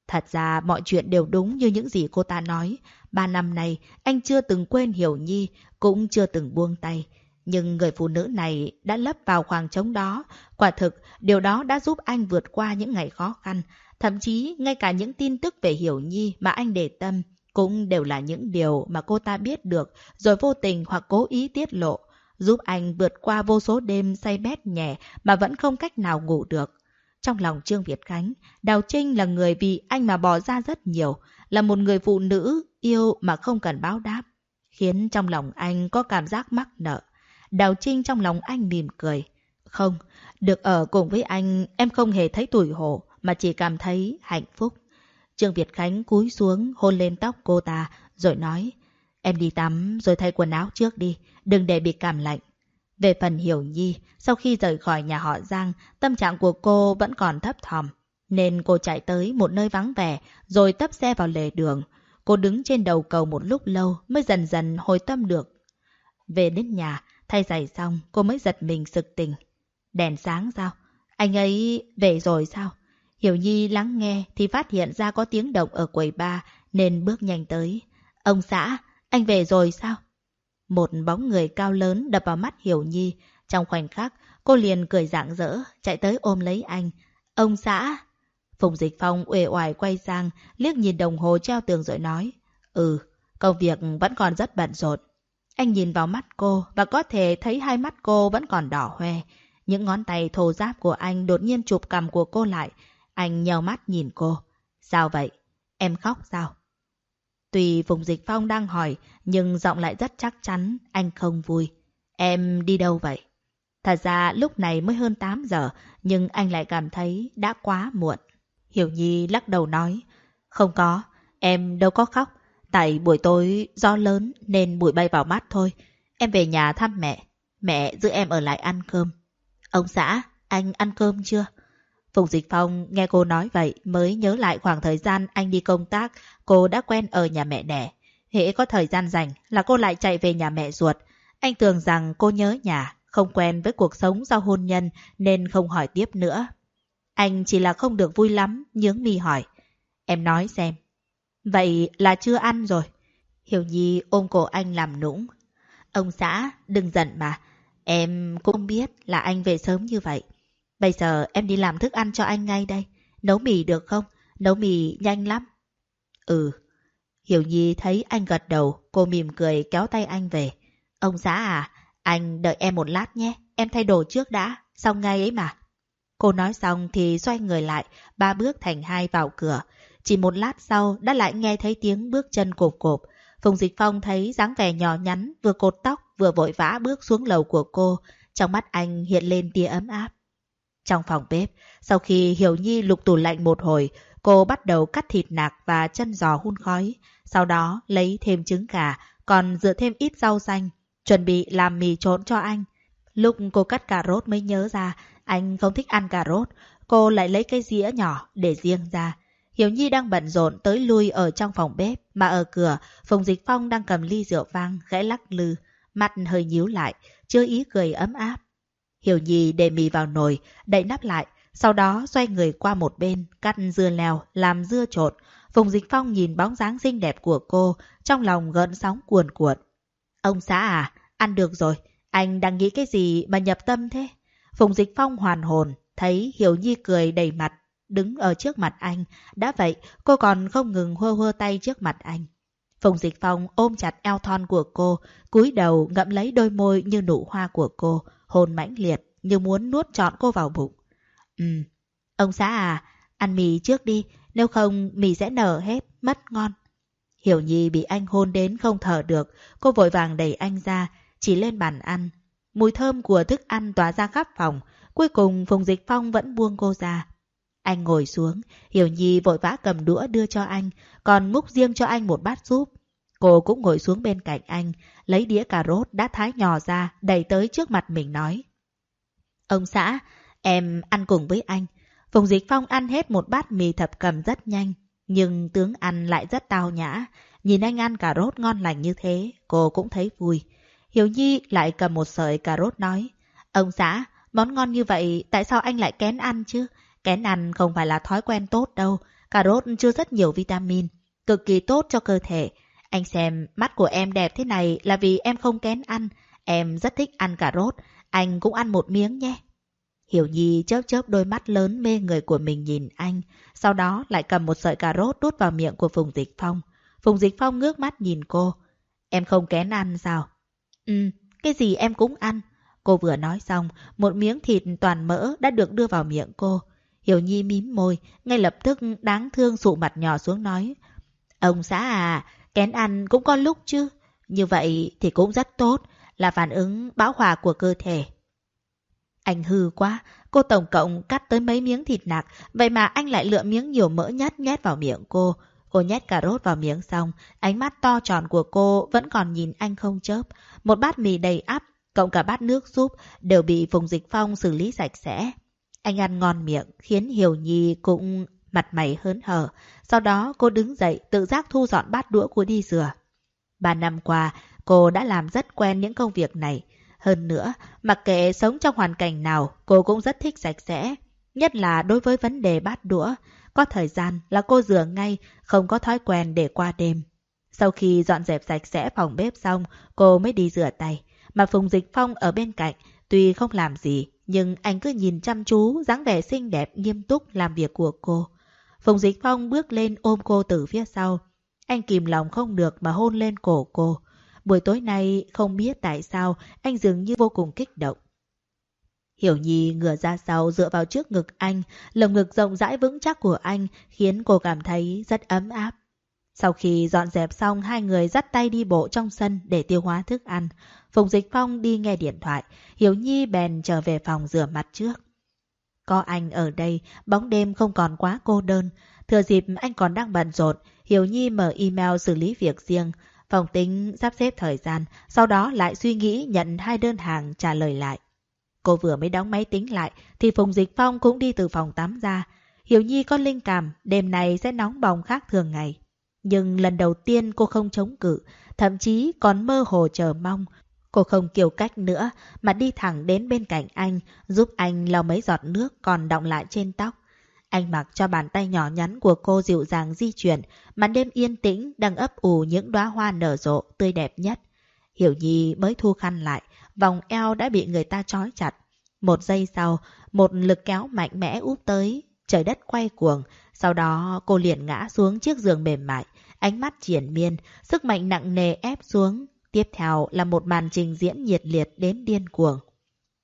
Thật ra mọi chuyện đều đúng như những gì cô ta nói. Ba năm nay anh chưa từng quên Hiểu Nhi, cũng chưa từng buông tay. Nhưng người phụ nữ này đã lấp vào khoảng trống đó. Quả thực, điều đó đã giúp anh vượt qua những ngày khó khăn. Thậm chí, ngay cả những tin tức về Hiểu Nhi mà anh để tâm, cũng đều là những điều mà cô ta biết được, rồi vô tình hoặc cố ý tiết lộ, giúp anh vượt qua vô số đêm say bét nhẹ mà vẫn không cách nào ngủ được. Trong lòng Trương Việt Khánh, Đào Trinh là người vì anh mà bỏ ra rất nhiều, là một người phụ nữ yêu mà không cần báo đáp, khiến trong lòng anh có cảm giác mắc nợ. Đào Trinh trong lòng anh mỉm cười. Không, được ở cùng với anh em không hề thấy tủi hổ mà chỉ cảm thấy hạnh phúc. Trương Việt Khánh cúi xuống hôn lên tóc cô ta rồi nói Em đi tắm rồi thay quần áo trước đi, đừng để bị cảm lạnh. Về phần Hiểu Nhi, sau khi rời khỏi nhà họ Giang, tâm trạng của cô vẫn còn thấp thỏm. Nên cô chạy tới một nơi vắng vẻ rồi tấp xe vào lề đường. Cô đứng trên đầu cầu một lúc lâu mới dần dần hồi tâm được. Về đến nhà, thay giày xong cô mới giật mình sực tỉnh. Đèn sáng sao? Anh ấy về rồi sao? Hiểu Nhi lắng nghe thì phát hiện ra có tiếng động ở quầy ba nên bước nhanh tới. Ông xã, anh về rồi sao? Một bóng người cao lớn đập vào mắt Hiểu Nhi. Trong khoảnh khắc, cô liền cười rạng rỡ, chạy tới ôm lấy anh. Ông xã! Phùng Dịch Phong uể oải quay sang, liếc nhìn đồng hồ treo tường rồi nói. Ừ, công việc vẫn còn rất bận rộn. Anh nhìn vào mắt cô và có thể thấy hai mắt cô vẫn còn đỏ hoe. Những ngón tay thô giáp của anh đột nhiên chụp cầm của cô lại. Anh nheo mắt nhìn cô. Sao vậy? Em khóc sao? Tùy Phùng Dịch Phong đang hỏi, nhưng giọng lại rất chắc chắn, anh không vui. Em đi đâu vậy? Thật ra lúc này mới hơn 8 giờ, nhưng anh lại cảm thấy đã quá muộn. Hiểu Nhi lắc đầu nói, không có, em đâu có khóc. Tại buổi tối gió lớn nên bụi bay vào mắt thôi. Em về nhà thăm mẹ. Mẹ giữ em ở lại ăn cơm. Ông xã, anh ăn cơm chưa? Phùng Dịch Phong nghe cô nói vậy mới nhớ lại khoảng thời gian anh đi công tác, cô đã quen ở nhà mẹ đẻ. Hễ có thời gian rảnh là cô lại chạy về nhà mẹ ruột. Anh tưởng rằng cô nhớ nhà, không quen với cuộc sống sau hôn nhân nên không hỏi tiếp nữa. Anh chỉ là không được vui lắm, nhướng mi hỏi. Em nói xem. Vậy là chưa ăn rồi. Hiểu Nhi ôm cổ anh làm nũng. Ông xã, đừng giận mà. Em cũng biết là anh về sớm như vậy. Bây giờ em đi làm thức ăn cho anh ngay đây. Nấu mì được không? Nấu mì nhanh lắm. Ừ. Hiểu Nhi thấy anh gật đầu, cô mỉm cười kéo tay anh về. Ông xã à, anh đợi em một lát nhé. Em thay đồ trước đã, xong ngay ấy mà. Cô nói xong thì xoay người lại, ba bước thành hai vào cửa. Chỉ một lát sau đã lại nghe thấy tiếng bước chân cộp cộp. Phùng Dịch Phong thấy dáng vẻ nhỏ nhắn, vừa cột tóc, vừa vội vã bước xuống lầu của cô. Trong mắt anh hiện lên tia ấm áp. Trong phòng bếp, sau khi Hiểu Nhi lục tủ lạnh một hồi, cô bắt đầu cắt thịt nạc và chân giò hun khói. Sau đó lấy thêm trứng gà, còn dựa thêm ít rau xanh, chuẩn bị làm mì trộn cho anh. Lúc cô cắt cà rốt mới nhớ ra, anh không thích ăn cà rốt. Cô lại lấy cái dĩa nhỏ để riêng ra. Hiểu Nhi đang bận rộn tới lui ở trong phòng bếp, mà ở cửa, Phùng Dịch Phong đang cầm ly rượu vang, khẽ lắc lư, mặt hơi nhíu lại, chưa ý cười ấm áp. Hiểu Nhi để mì vào nồi, đậy nắp lại, sau đó xoay người qua một bên, cắt dưa leo, làm dưa trộn. Phùng Dịch Phong nhìn bóng dáng xinh đẹp của cô, trong lòng gợn sóng cuồn cuộn. Ông xã à, ăn được rồi, anh đang nghĩ cái gì mà nhập tâm thế? Phùng Dịch Phong hoàn hồn, thấy Hiểu Nhi cười đầy mặt, đứng ở trước mặt anh. Đã vậy, cô còn không ngừng hơ hơ tay trước mặt anh. Phùng Dịch Phong ôm chặt eo thon của cô, cúi đầu ngậm lấy đôi môi như nụ hoa của cô, hôn mãnh liệt như muốn nuốt trọn cô vào bụng. Ừ, ông xã à, ăn mì trước đi, nếu không mì sẽ nở hết, mất ngon. Hiểu Nhi bị anh hôn đến không thở được, cô vội vàng đẩy anh ra, chỉ lên bàn ăn. Mùi thơm của thức ăn tỏa ra khắp phòng, cuối cùng Phùng Dịch Phong vẫn buông cô ra. Anh ngồi xuống, Hiểu Nhi vội vã cầm đũa đưa cho anh, còn múc riêng cho anh một bát súp. Cô cũng ngồi xuống bên cạnh anh, lấy đĩa cà rốt đã thái nhỏ ra, đẩy tới trước mặt mình nói. Ông xã, em ăn cùng với anh. Phùng Dịch Phong ăn hết một bát mì thập cầm rất nhanh, nhưng tướng ăn lại rất tao nhã. Nhìn anh ăn cà rốt ngon lành như thế, cô cũng thấy vui. Hiểu Nhi lại cầm một sợi cà rốt nói. Ông xã, món ngon như vậy tại sao anh lại kén ăn chứ? Kén ăn không phải là thói quen tốt đâu. Cà rốt chưa rất nhiều vitamin, cực kỳ tốt cho cơ thể. Anh xem, mắt của em đẹp thế này là vì em không kén ăn. Em rất thích ăn cà rốt, anh cũng ăn một miếng nhé. Hiểu Nhi chớp chớp đôi mắt lớn mê người của mình nhìn anh, sau đó lại cầm một sợi cà rốt đút vào miệng của Phùng Dịch Phong. Phùng Dịch Phong ngước mắt nhìn cô. Em không kén ăn sao? Ừ, cái gì em cũng ăn. Cô vừa nói xong, một miếng thịt toàn mỡ đã được đưa vào miệng cô. Hiểu Nhi mím môi, ngay lập tức đáng thương sụ mặt nhỏ xuống nói. Ông xã à, kén ăn cũng có lúc chứ. Như vậy thì cũng rất tốt, là phản ứng bão hòa của cơ thể. Anh hư quá, cô tổng cộng cắt tới mấy miếng thịt nạc, vậy mà anh lại lựa miếng nhiều mỡ nhất nhét vào miệng cô. Cô nhét cà rốt vào miếng xong, ánh mắt to tròn của cô vẫn còn nhìn anh không chớp. Một bát mì đầy ắp, cộng cả bát nước súp đều bị Phùng Dịch Phong xử lý sạch sẽ. Anh ăn ngon miệng, khiến Hiểu Nhi cũng mặt mày hớn hở. Sau đó cô đứng dậy tự giác thu dọn bát đũa của đi rửa. Ba năm qua, cô đã làm rất quen những công việc này. Hơn nữa, mặc kệ sống trong hoàn cảnh nào, cô cũng rất thích sạch sẽ. Nhất là đối với vấn đề bát đũa. Có thời gian là cô rửa ngay, không có thói quen để qua đêm. Sau khi dọn dẹp sạch sẽ phòng bếp xong, cô mới đi rửa tay. Mà Phùng Dịch Phong ở bên cạnh, tuy không làm gì, nhưng anh cứ nhìn chăm chú, dáng vẻ xinh đẹp, nghiêm túc làm việc của cô. Phùng Dịch Phong bước lên ôm cô từ phía sau. Anh kìm lòng không được mà hôn lên cổ cô. Buổi tối nay không biết tại sao anh dường như vô cùng kích động. Hiểu Nhi ngửa ra sau dựa vào trước ngực anh, lồng ngực rộng rãi vững chắc của anh khiến cô cảm thấy rất ấm áp. Sau khi dọn dẹp xong, hai người dắt tay đi bộ trong sân để tiêu hóa thức ăn. Phùng Dịch Phong đi nghe điện thoại, Hiểu Nhi bèn trở về phòng rửa mặt trước. Có anh ở đây, bóng đêm không còn quá cô đơn. Thừa dịp anh còn đang bận rộn, Hiểu Nhi mở email xử lý việc riêng. Phòng tính sắp xếp thời gian, sau đó lại suy nghĩ nhận hai đơn hàng trả lời lại. Cô vừa mới đóng máy tính lại, thì Phùng Dịch Phong cũng đi từ phòng tắm ra. Hiểu Nhi có linh cảm, đêm này sẽ nóng bỏng khác thường ngày. Nhưng lần đầu tiên cô không chống cự, thậm chí còn mơ hồ chờ mong. Cô không kiều cách nữa, mà đi thẳng đến bên cạnh anh, giúp anh lau mấy giọt nước còn đọng lại trên tóc. Anh mặc cho bàn tay nhỏ nhắn của cô dịu dàng di chuyển, màn đêm yên tĩnh đang ấp ủ những đóa hoa nở rộ tươi đẹp nhất. Hiểu Nhi mới thu khăn lại, vòng eo đã bị người ta trói chặt. Một giây sau, một lực kéo mạnh mẽ úp tới, trời đất quay cuồng. Sau đó cô liền ngã xuống chiếc giường mềm mại, ánh mắt triển miên, sức mạnh nặng nề ép xuống. Tiếp theo là một màn trình diễn nhiệt liệt đến điên cuồng.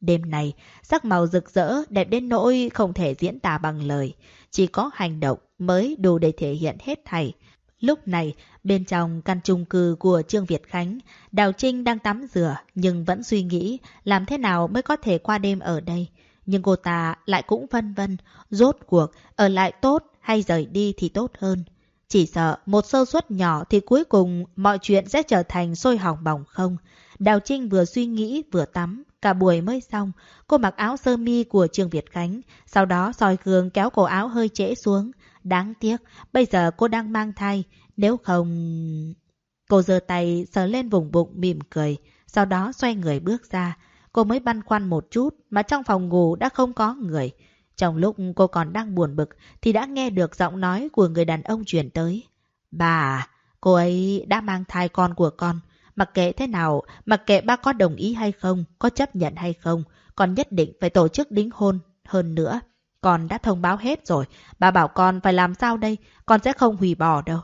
Đêm này, sắc màu rực rỡ, đẹp đến nỗi không thể diễn tả bằng lời. Chỉ có hành động mới đủ để thể hiện hết thảy. Lúc này, bên trong căn chung cư của Trương Việt Khánh, Đào Trinh đang tắm rửa nhưng vẫn suy nghĩ làm thế nào mới có thể qua đêm ở đây. Nhưng cô ta lại cũng vân vân, rốt cuộc ở lại tốt hay rời đi thì tốt hơn. Chỉ sợ một sơ suất nhỏ thì cuối cùng mọi chuyện sẽ trở thành sôi hỏng bỏng không. Đào Trinh vừa suy nghĩ vừa tắm, cả buổi mới xong, cô mặc áo sơ mi của Trương Việt Khánh, sau đó soi gương kéo cổ áo hơi trễ xuống. Đáng tiếc, bây giờ cô đang mang thai, nếu không... Cô giơ tay sờ lên vùng bụng mỉm cười, sau đó xoay người bước ra. Cô mới băn khoăn một chút mà trong phòng ngủ đã không có người. Trong lúc cô còn đang buồn bực thì đã nghe được giọng nói của người đàn ông truyền tới. Bà, cô ấy đã mang thai con của con. Mặc kệ thế nào, mặc kệ ba có đồng ý hay không, có chấp nhận hay không, con nhất định phải tổ chức đính hôn. Hơn nữa, con đã thông báo hết rồi. Bà bảo con phải làm sao đây, con sẽ không hủy bỏ đâu.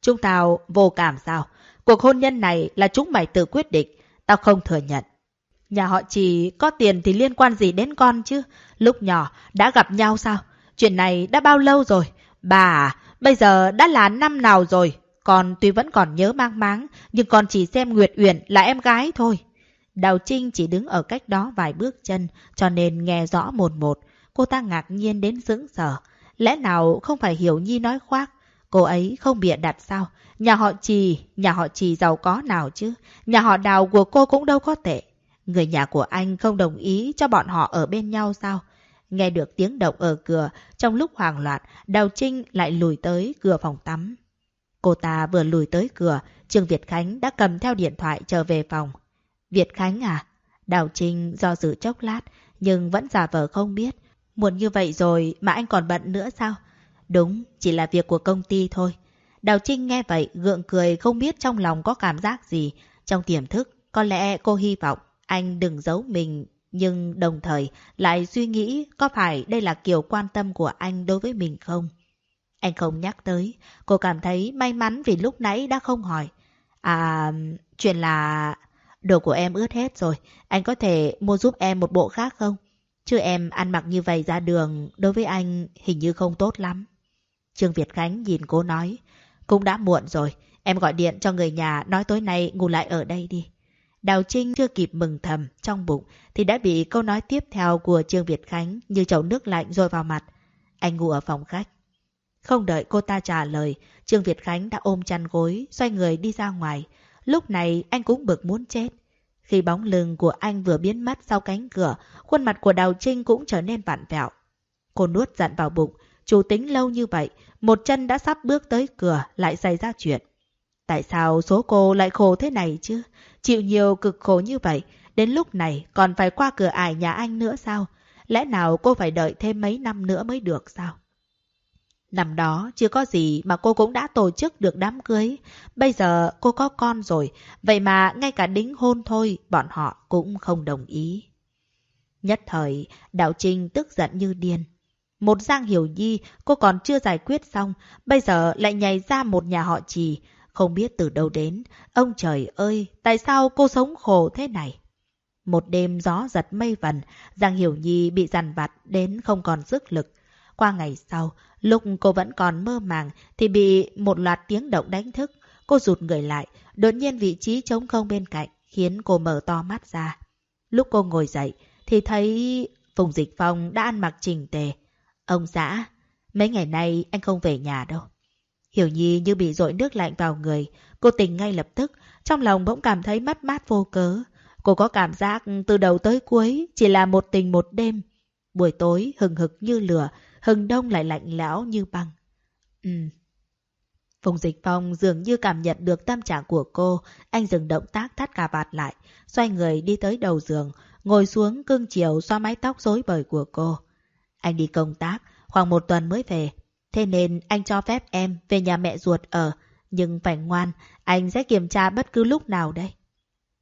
Chúng tao vô cảm sao? Cuộc hôn nhân này là chúng mày tự quyết định. Tao không thừa nhận. Nhà họ chỉ có tiền thì liên quan gì đến con chứ? Lúc nhỏ đã gặp nhau sao? Chuyện này đã bao lâu rồi? Bà à, bây giờ đã là năm nào rồi? Con tuy vẫn còn nhớ mang máng, nhưng con chỉ xem Nguyệt Uyển là em gái thôi. Đào Trinh chỉ đứng ở cách đó vài bước chân, cho nên nghe rõ một một. Cô ta ngạc nhiên đến sững sờ. Lẽ nào không phải Hiểu Nhi nói khoác? Cô ấy không bịa đặt sao? Nhà họ Trì, nhà họ Trì giàu có nào chứ? Nhà họ Đào của cô cũng đâu có tệ. Người nhà của anh không đồng ý cho bọn họ ở bên nhau sao? Nghe được tiếng động ở cửa, trong lúc hoảng loạn, Đào Trinh lại lùi tới cửa phòng tắm. Cô ta vừa lùi tới cửa, Trương Việt Khánh đã cầm theo điện thoại trở về phòng. Việt Khánh à? Đào Trinh do dự chốc lát, nhưng vẫn giả vờ không biết. Muộn như vậy rồi mà anh còn bận nữa sao? Đúng, chỉ là việc của công ty thôi. Đào Trinh nghe vậy gượng cười không biết trong lòng có cảm giác gì. Trong tiềm thức, có lẽ cô hy vọng anh đừng giấu mình nhưng đồng thời lại suy nghĩ có phải đây là kiểu quan tâm của anh đối với mình không? Anh không nhắc tới, cô cảm thấy may mắn vì lúc nãy đã không hỏi. À, chuyện là... Đồ của em ướt hết rồi, anh có thể mua giúp em một bộ khác không? Chứ em ăn mặc như vậy ra đường đối với anh hình như không tốt lắm. Trương Việt Khánh nhìn cô nói, cũng đã muộn rồi, em gọi điện cho người nhà nói tối nay ngủ lại ở đây đi. Đào Trinh chưa kịp mừng thầm trong bụng thì đã bị câu nói tiếp theo của Trương Việt Khánh như chậu nước lạnh rơi vào mặt. Anh ngủ ở phòng khách. Không đợi cô ta trả lời, Trương Việt Khánh đã ôm chăn gối, xoay người đi ra ngoài. Lúc này anh cũng bực muốn chết. Khi bóng lưng của anh vừa biến mất sau cánh cửa, khuôn mặt của Đào Trinh cũng trở nên vặn vẹo. Cô nuốt giận vào bụng, chủ tính lâu như vậy, một chân đã sắp bước tới cửa lại xảy ra chuyện. Tại sao số cô lại khổ thế này chứ? Chịu nhiều cực khổ như vậy, đến lúc này còn phải qua cửa ải nhà anh nữa sao? Lẽ nào cô phải đợi thêm mấy năm nữa mới được sao? Năm đó chưa có gì mà cô cũng đã tổ chức được đám cưới. Bây giờ cô có con rồi, vậy mà ngay cả đính hôn thôi bọn họ cũng không đồng ý. Nhất thời, Đạo Trinh tức giận như điên. Một Giang Hiểu Nhi cô còn chưa giải quyết xong, bây giờ lại nhảy ra một nhà họ trì. Không biết từ đâu đến, ông trời ơi, tại sao cô sống khổ thế này? Một đêm gió giật mây vần, Giang Hiểu Nhi bị dằn vặt đến không còn sức lực. Qua ngày sau, lúc cô vẫn còn mơ màng thì bị một loạt tiếng động đánh thức. Cô rụt người lại, đột nhiên vị trí trống không bên cạnh khiến cô mở to mắt ra. Lúc cô ngồi dậy thì thấy Phùng Dịch Phong đã ăn mặc chỉnh tề. Ông xã, mấy ngày nay anh không về nhà đâu. Hiểu Nhi như bị dội nước lạnh vào người, cô tỉnh ngay lập tức, trong lòng bỗng cảm thấy mất mát vô cớ. Cô có cảm giác từ đầu tới cuối chỉ là một tình một đêm. Buổi tối hừng hực như lửa, hừng đông lại lạnh lẽo như băng. Ừ. Phùng Dịch Phong dường như cảm nhận được tâm trạng của cô, anh dừng động tác thắt cà vạt lại, xoay người đi tới đầu giường, ngồi xuống cưng chiều xoa mái tóc rối bời của cô. Anh đi công tác, khoảng một tuần mới về, thế nên anh cho phép em về nhà mẹ ruột ở, nhưng phải ngoan, anh sẽ kiểm tra bất cứ lúc nào đây.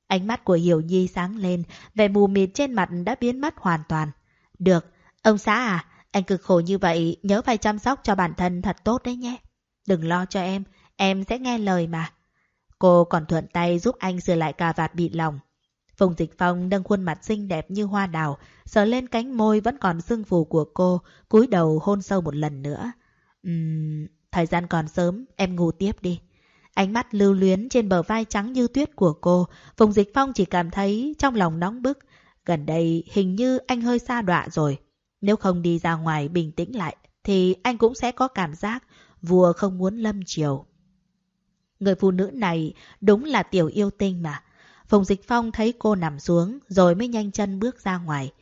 Ánh mắt của Hiểu Nhi sáng lên, vẻ mù mịt trên mặt đã biến mất hoàn toàn. Được, ông xã à, anh cực khổ như vậy, nhớ phải chăm sóc cho bản thân thật tốt đấy nhé. Đừng lo cho em, em sẽ nghe lời mà. Cô còn thuận tay giúp anh sửa lại cà vạt bị lòng. Phùng Dịch Phong nâng khuôn mặt xinh đẹp như hoa đào, sờ lên cánh môi vẫn còn sưng phù của cô, cúi đầu hôn sâu một lần nữa. Uhm, thời gian còn sớm, em ngủ tiếp đi. Ánh mắt lưu luyến trên bờ vai trắng như tuyết của cô, Phùng Dịch Phong chỉ cảm thấy trong lòng nóng bức. Gần đây hình như anh hơi xa đọa rồi. Nếu không đi ra ngoài bình tĩnh lại, thì anh cũng sẽ có cảm giác vua không muốn lâm chiều. Người phụ nữ này đúng là tiểu yêu tinh mà. Phùng Dịch Phong thấy cô nằm xuống rồi mới nhanh chân bước ra ngoài.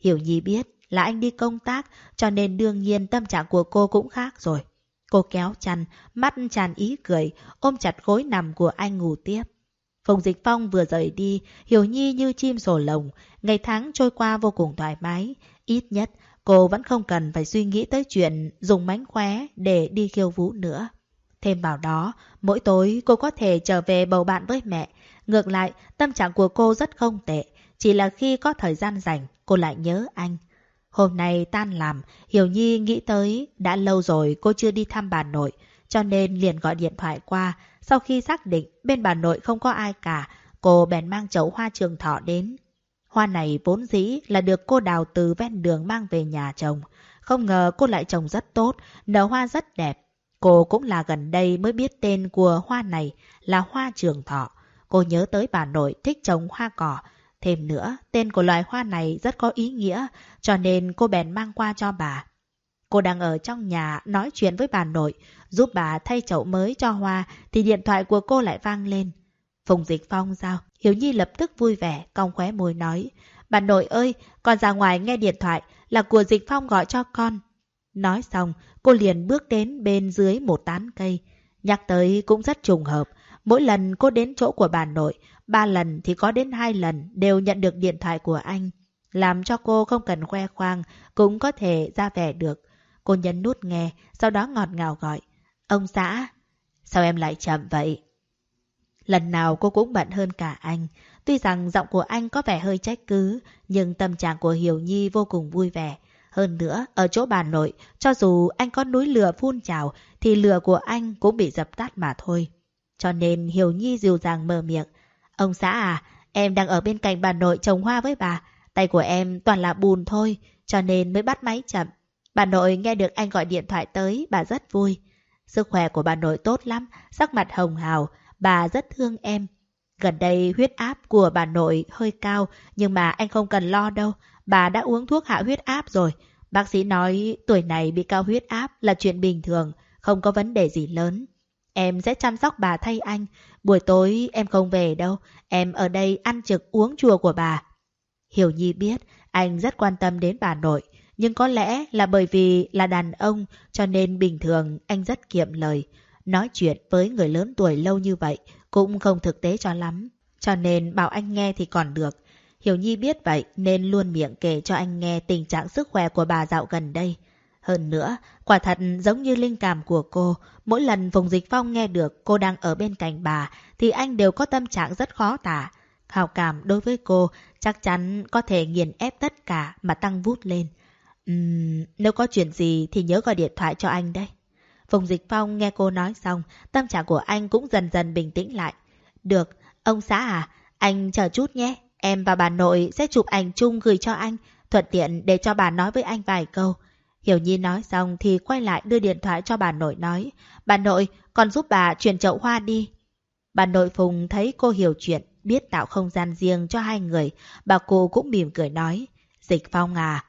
Hiểu Nhi biết là anh đi công tác cho nên đương nhiên tâm trạng của cô cũng khác rồi. Cô kéo chăn, mắt tràn ý cười, ôm chặt gối nằm của anh ngủ tiếp. Phùng Dịch Phong vừa rời đi, Hiểu Nhi như chim sổ lồng, ngày tháng trôi qua vô cùng thoải mái. Ít nhất, cô vẫn không cần phải suy nghĩ tới chuyện dùng mánh khóe để đi khiêu vũ nữa. Thêm vào đó, mỗi tối cô có thể trở về bầu bạn với mẹ. Ngược lại, tâm trạng của cô rất không tệ. Chỉ là khi có thời gian rảnh, cô lại nhớ anh. Hôm nay tan làm, Hiểu Nhi nghĩ tới đã lâu rồi cô chưa đi thăm bà nội, cho nên liền gọi điện thoại qua. Sau khi xác định bên bà nội không có ai cả, cô bèn mang chậu hoa trường thọ đến. Hoa này vốn dĩ là được cô đào từ ven đường mang về nhà trồng. Không ngờ cô lại trồng rất tốt, nở hoa rất đẹp. Cô cũng là gần đây mới biết tên của hoa này là hoa trường thọ. Cô nhớ tới bà nội thích trồng hoa cỏ, Thêm nữa, tên của loài hoa này rất có ý nghĩa, cho nên cô bèn mang qua cho bà. Cô đang ở trong nhà nói chuyện với bà nội, giúp bà thay chậu mới cho Hoa, thì điện thoại của cô lại vang lên. Phùng Dịch Phong sao? hiếu Nhi lập tức vui vẻ, cong khóe môi nói. Bà nội ơi, con ra ngoài nghe điện thoại, là của Dịch Phong gọi cho con. Nói xong, cô liền bước đến bên dưới một tán cây. Nhắc tới cũng rất trùng hợp. Mỗi lần cô đến chỗ của bà nội, ba lần thì có đến hai lần đều nhận được điện thoại của anh. Làm cho cô không cần khoe khoang, cũng có thể ra vẻ được. Cô nhấn nút nghe, sau đó ngọt ngào gọi. Ông xã, sao em lại chậm vậy? Lần nào cô cũng bận hơn cả anh. Tuy rằng giọng của anh có vẻ hơi trách cứ, nhưng tâm trạng của Hiểu Nhi vô cùng vui vẻ. Hơn nữa, ở chỗ bà nội, cho dù anh có núi lửa phun trào, thì lửa của anh cũng bị dập tắt mà thôi. Cho nên Hiểu Nhi dịu dàng mở miệng. Ông xã à, em đang ở bên cạnh bà nội trồng hoa với bà. Tay của em toàn là bùn thôi, cho nên mới bắt máy chậm. Bà nội nghe được anh gọi điện thoại tới, bà rất vui. Sức khỏe của bà nội tốt lắm, sắc mặt hồng hào, bà rất thương em. Gần đây huyết áp của bà nội hơi cao, nhưng mà anh không cần lo đâu. Bà đã uống thuốc hạ huyết áp rồi. Bác sĩ nói tuổi này bị cao huyết áp là chuyện bình thường, không có vấn đề gì lớn. Em sẽ chăm sóc bà thay anh. Buổi tối em không về đâu, em ở đây ăn trực uống chùa của bà. Hiểu Nhi biết anh rất quan tâm đến bà nội, nhưng có lẽ là bởi vì là đàn ông cho nên bình thường anh rất kiệm lời. Nói chuyện với người lớn tuổi lâu như vậy cũng không thực tế cho lắm. Cho nên bảo anh nghe thì còn được. Hiểu Nhi biết vậy nên luôn miệng kể cho anh nghe tình trạng sức khỏe của bà dạo gần đây. Hơn nữa, quả thật giống như linh cảm của cô, mỗi lần Phùng Dịch Phong nghe được cô đang ở bên cạnh bà thì anh đều có tâm trạng rất khó tả. Hào cảm đối với cô chắc chắn có thể nghiền ép tất cả mà tăng vút lên. Uhm, nếu có chuyện gì thì nhớ gọi điện thoại cho anh đấy. Phùng Dịch Phong nghe cô nói xong, tâm trạng của anh cũng dần dần bình tĩnh lại. Được, ông xã à, anh chờ chút nhé. Em và bà nội sẽ chụp ảnh chung gửi cho anh, thuận tiện để cho bà nói với anh vài câu. Hiểu Nhi nói xong thì quay lại đưa điện thoại cho bà nội nói. Bà nội, con giúp bà chuyển chậu hoa đi. Bà nội Phùng thấy cô hiểu chuyện, biết tạo không gian riêng cho hai người. Bà cô cũng mỉm cười nói. Dịch Phong à.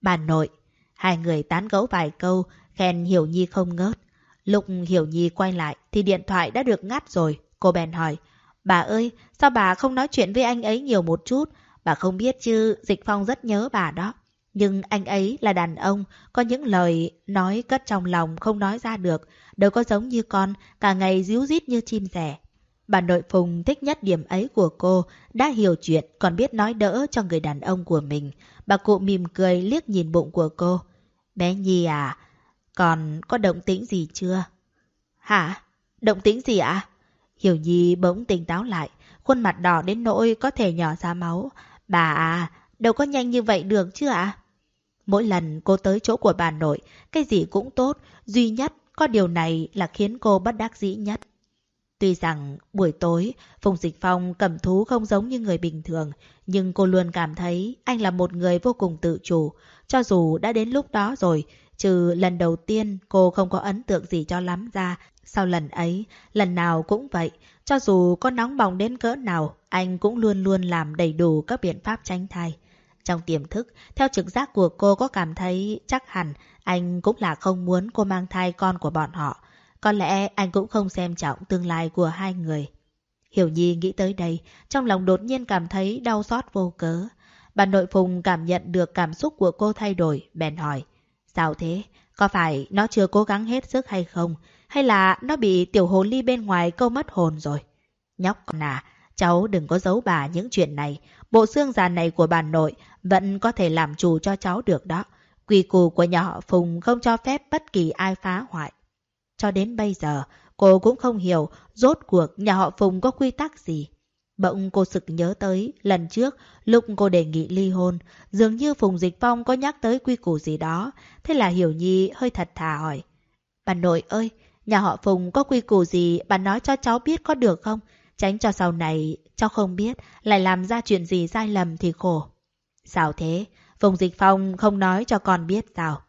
Bà nội. Hai người tán gẫu vài câu, khen Hiểu Nhi không ngớt. Lúc Hiểu Nhi quay lại thì điện thoại đã được ngắt rồi. Cô bèn hỏi. Bà ơi, sao bà không nói chuyện với anh ấy nhiều một chút? Bà không biết chứ, Dịch Phong rất nhớ bà đó. Nhưng anh ấy là đàn ông, có những lời nói cất trong lòng không nói ra được, đâu có giống như con, cả ngày díu dít như chim rẻ. Bà nội Phùng thích nhất điểm ấy của cô, đã hiểu chuyện còn biết nói đỡ cho người đàn ông của mình. Bà cụ mỉm cười liếc nhìn bụng của cô. Bé Nhi à, còn có động tĩnh gì chưa? Hả? Động tĩnh gì ạ? À? Hiểu Nhi bỗng tỉnh táo lại, khuôn mặt đỏ đến nỗi có thể nhỏ ra máu. Bà à, đâu có nhanh như vậy được chứ ạ? À? Mỗi lần cô tới chỗ của bà nội, cái gì cũng tốt, duy nhất có điều này là khiến cô bất đắc dĩ nhất. Tuy rằng buổi tối, Phùng Dịch Phong cầm thú không giống như người bình thường, nhưng cô luôn cảm thấy anh là một người vô cùng tự chủ. Cho dù đã đến lúc đó rồi, trừ lần đầu tiên cô không có ấn tượng gì cho lắm ra. Sau lần ấy, lần nào cũng vậy, cho dù có nóng bỏng đến cỡ nào, anh cũng luôn luôn làm đầy đủ các biện pháp tránh thai. Trong tiềm thức, theo trực giác của cô có cảm thấy chắc hẳn anh cũng là không muốn cô mang thai con của bọn họ. Có lẽ anh cũng không xem trọng tương lai của hai người. Hiểu Nhi nghĩ tới đây, trong lòng đột nhiên cảm thấy đau xót vô cớ. Bà nội Phùng cảm nhận được cảm xúc của cô thay đổi, bèn hỏi. Sao thế? Có phải nó chưa cố gắng hết sức hay không? Hay là nó bị tiểu hồ ly bên ngoài câu mất hồn rồi? Nhóc con à, cháu đừng có giấu bà những chuyện này. Bộ xương già này của bà nội vẫn có thể làm chủ cho cháu được đó. Quy củ của nhà họ Phùng không cho phép bất kỳ ai phá hoại. Cho đến bây giờ, cô cũng không hiểu rốt cuộc nhà họ Phùng có quy tắc gì. Bỗng cô sực nhớ tới lần trước lúc cô đề nghị ly hôn, dường như Phùng Dịch Phong có nhắc tới quy củ gì đó, thế là Hiểu Nhi hơi thật thà hỏi. Bà nội ơi, nhà họ Phùng có quy củ gì bà nói cho cháu biết có được không? Tránh cho sau này cháu không biết lại làm ra chuyện gì sai lầm thì khổ. Sao thế? Phùng Dịch Phong không nói cho con biết sao?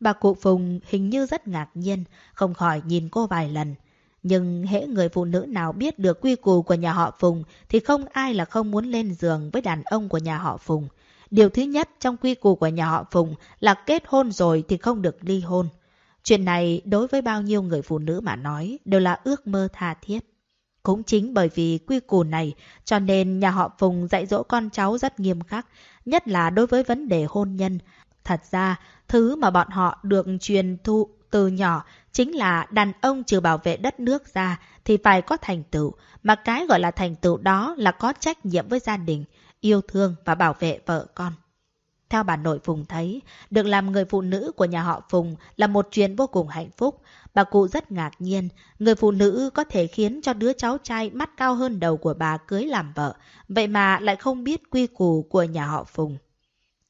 Bà cụ Phùng hình như rất ngạc nhiên, không khỏi nhìn cô vài lần. Nhưng hễ người phụ nữ nào biết được quy củ của nhà họ Phùng thì không ai là không muốn lên giường với đàn ông của nhà họ Phùng. Điều thứ nhất trong quy củ của nhà họ Phùng là kết hôn rồi thì không được ly hôn. Chuyện này đối với bao nhiêu người phụ nữ mà nói đều là ước mơ tha thiết. Cũng chính bởi vì quy củ này cho nên nhà họ Phùng dạy dỗ con cháu rất nghiêm khắc, nhất là đối với vấn đề hôn nhân. Thật ra, thứ mà bọn họ được truyền thụ từ nhỏ chính là đàn ông trừ bảo vệ đất nước ra thì phải có thành tựu, mà cái gọi là thành tựu đó là có trách nhiệm với gia đình, yêu thương và bảo vệ vợ con. Theo bà nội Phùng thấy, được làm người phụ nữ của nhà họ Phùng là một chuyện vô cùng hạnh phúc. Bà cụ rất ngạc nhiên, người phụ nữ có thể khiến cho đứa cháu trai mắt cao hơn đầu của bà cưới làm vợ, vậy mà lại không biết quy củ của nhà họ Phùng.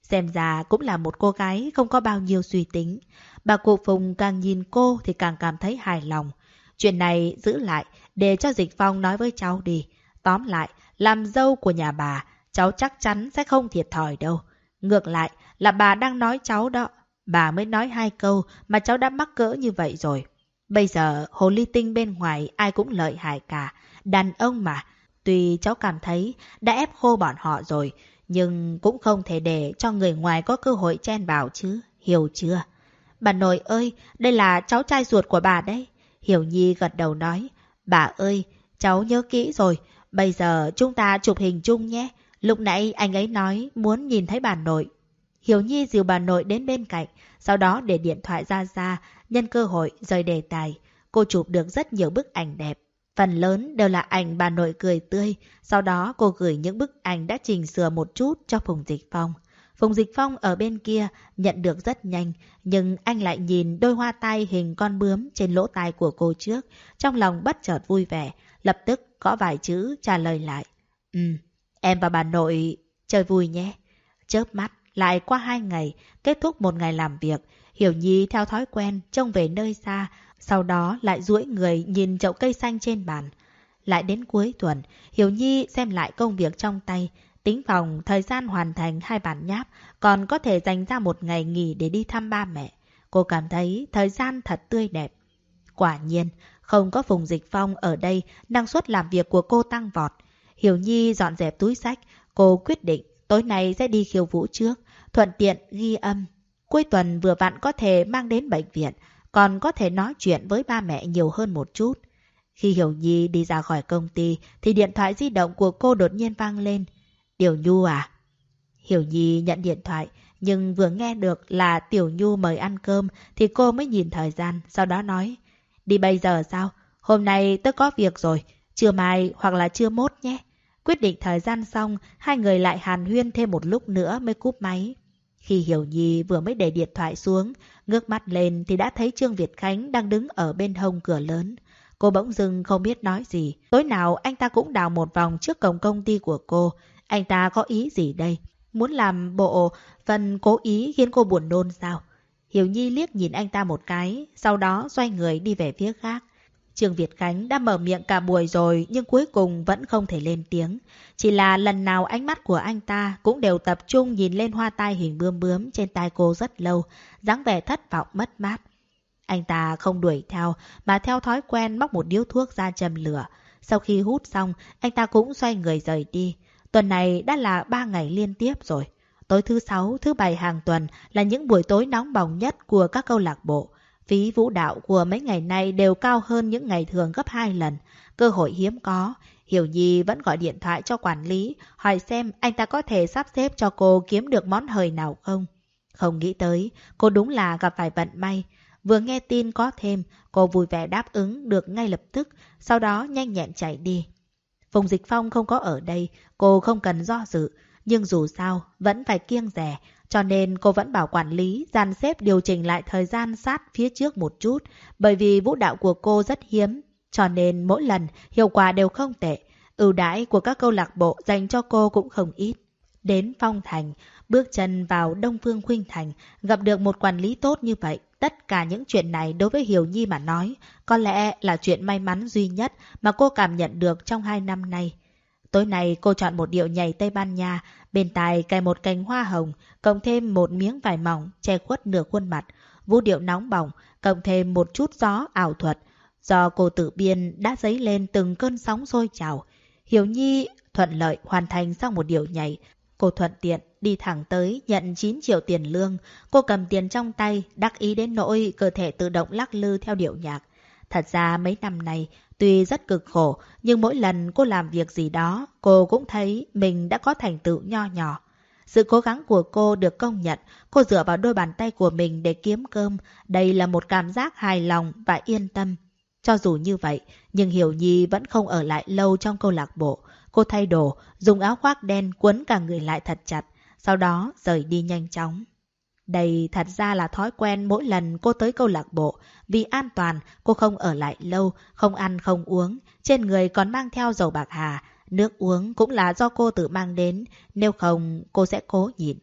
Xem ra cũng là một cô gái không có bao nhiêu suy tính. Bà cụ Phùng càng nhìn cô thì càng cảm thấy hài lòng. Chuyện này giữ lại để cho Dịch Phong nói với cháu đi. Tóm lại, làm dâu của nhà bà, cháu chắc chắn sẽ không thiệt thòi đâu. Ngược lại là bà đang nói cháu đó. Bà mới nói hai câu mà cháu đã mắc cỡ như vậy rồi. Bây giờ hồ ly tinh bên ngoài ai cũng lợi hại cả. Đàn ông mà. Tuy cháu cảm thấy đã ép khô bọn họ rồi. Nhưng cũng không thể để cho người ngoài có cơ hội chen vào chứ. Hiểu chưa? Bà nội ơi, đây là cháu trai ruột của bà đấy. Hiểu Nhi gật đầu nói. Bà ơi, cháu nhớ kỹ rồi. Bây giờ chúng ta chụp hình chung nhé. Lúc nãy anh ấy nói muốn nhìn thấy bà nội. Hiểu Nhi dìu bà nội đến bên cạnh, sau đó để điện thoại ra ra, nhân cơ hội rời đề tài. Cô chụp được rất nhiều bức ảnh đẹp. Phần lớn đều là ảnh bà nội cười tươi, sau đó cô gửi những bức ảnh đã chỉnh sửa một chút cho Phùng Dịch Phong. Phùng Dịch Phong ở bên kia nhận được rất nhanh, nhưng anh lại nhìn đôi hoa tai hình con bướm trên lỗ tai của cô trước, trong lòng bất chợt vui vẻ, lập tức có vài chữ trả lời lại. Ừ, Em và bà nội chơi vui nhé. Chớp mắt, lại qua hai ngày, kết thúc một ngày làm việc. Hiểu Nhi theo thói quen trông về nơi xa, sau đó lại duỗi người nhìn chậu cây xanh trên bàn. Lại đến cuối tuần, Hiểu Nhi xem lại công việc trong tay, tính phòng thời gian hoàn thành hai bản nháp, còn có thể dành ra một ngày nghỉ để đi thăm ba mẹ. Cô cảm thấy thời gian thật tươi đẹp. Quả nhiên, không có vùng Dịch Phong ở đây, năng suất làm việc của cô tăng vọt. Hiểu Nhi dọn dẹp túi sách, cô quyết định tối nay sẽ đi khiêu vũ trước, thuận tiện ghi âm. Cuối tuần vừa vặn có thể mang đến bệnh viện, còn có thể nói chuyện với ba mẹ nhiều hơn một chút. Khi Hiểu Nhi đi ra khỏi công ty thì điện thoại di động của cô đột nhiên vang lên. Tiểu Nhu à? Hiểu Nhi nhận điện thoại, nhưng vừa nghe được là Tiểu Nhu mời ăn cơm thì cô mới nhìn thời gian, sau đó nói. Đi bây giờ sao? Hôm nay tớ có việc rồi, trưa mai hoặc là trưa mốt nhé. Quyết định thời gian xong, hai người lại hàn huyên thêm một lúc nữa mới cúp máy. Khi Hiểu Nhi vừa mới để điện thoại xuống, ngước mắt lên thì đã thấy Trương Việt Khánh đang đứng ở bên hông cửa lớn. Cô bỗng dưng không biết nói gì. Tối nào anh ta cũng đào một vòng trước cổng công ty của cô. Anh ta có ý gì đây? Muốn làm bộ phần cố ý khiến cô buồn nôn sao? Hiểu Nhi liếc nhìn anh ta một cái, sau đó xoay người đi về phía khác. Trương Việt Khánh đã mở miệng cả buổi rồi nhưng cuối cùng vẫn không thể lên tiếng. Chỉ là lần nào ánh mắt của anh ta cũng đều tập trung nhìn lên hoa tai hình bướm bướm trên tai cô rất lâu, dáng vẻ thất vọng mất mát. Anh ta không đuổi theo mà theo thói quen móc một điếu thuốc ra châm lửa. Sau khi hút xong, anh ta cũng xoay người rời đi. Tuần này đã là ba ngày liên tiếp rồi. Tối thứ sáu, thứ bảy hàng tuần là những buổi tối nóng bỏng nhất của các câu lạc bộ. Phí vũ đạo của mấy ngày nay đều cao hơn những ngày thường gấp hai lần. Cơ hội hiếm có. Hiểu Nhi vẫn gọi điện thoại cho quản lý, hỏi xem anh ta có thể sắp xếp cho cô kiếm được món hời nào không. Không nghĩ tới, cô đúng là gặp phải vận may. Vừa nghe tin có thêm, cô vui vẻ đáp ứng được ngay lập tức, sau đó nhanh nhẹn chạy đi. Phùng Dịch Phong không có ở đây, cô không cần do dự, nhưng dù sao vẫn phải kiêng rẻ, cho nên cô vẫn bảo quản lý dàn xếp điều chỉnh lại thời gian sát phía trước một chút, bởi vì vũ đạo của cô rất hiếm, cho nên mỗi lần hiệu quả đều không tệ. Ưu đãi của các câu lạc bộ dành cho cô cũng không ít. Đến Phong Thành, bước chân vào Đông Phương Khuynh Thành, gặp được một quản lý tốt như vậy. Tất cả những chuyện này đối với Hiểu Nhi mà nói, có lẽ là chuyện may mắn duy nhất mà cô cảm nhận được trong hai năm nay. Tối nay cô chọn một điệu nhảy Tây Ban Nha, bên tai cài một cành hoa hồng, cộng thêm một miếng vải mỏng che khuất nửa khuôn mặt, vũ điệu nóng bỏng, cộng thêm một chút gió ảo thuật. Do cô tự biên đã dấy lên từng cơn sóng sôi trào. Hiểu Nhi thuận lợi hoàn thành xong một điệu nhảy cô thuận tiện đi thẳng tới nhận 9 triệu tiền lương. Cô cầm tiền trong tay, đắc ý đến nỗi cơ thể tự động lắc lư theo điệu nhạc. Thật ra mấy năm này, tuy rất cực khổ, nhưng mỗi lần cô làm việc gì đó, cô cũng thấy mình đã có thành tựu nho nhỏ. Sự cố gắng của cô được công nhận, cô dựa vào đôi bàn tay của mình để kiếm cơm. Đây là một cảm giác hài lòng và yên tâm. Cho dù như vậy, nhưng Hiểu Nhi vẫn không ở lại lâu trong câu lạc bộ. Cô thay đồ, dùng áo khoác đen quấn cả người lại thật chặt, sau đó rời đi nhanh chóng. Đây thật ra là thói quen mỗi lần cô tới câu lạc bộ. Vì an toàn, cô không ở lại lâu, không ăn không uống. Trên người còn mang theo dầu bạc hà. Nước uống cũng là do cô tự mang đến, nếu không cô sẽ cố nhịn.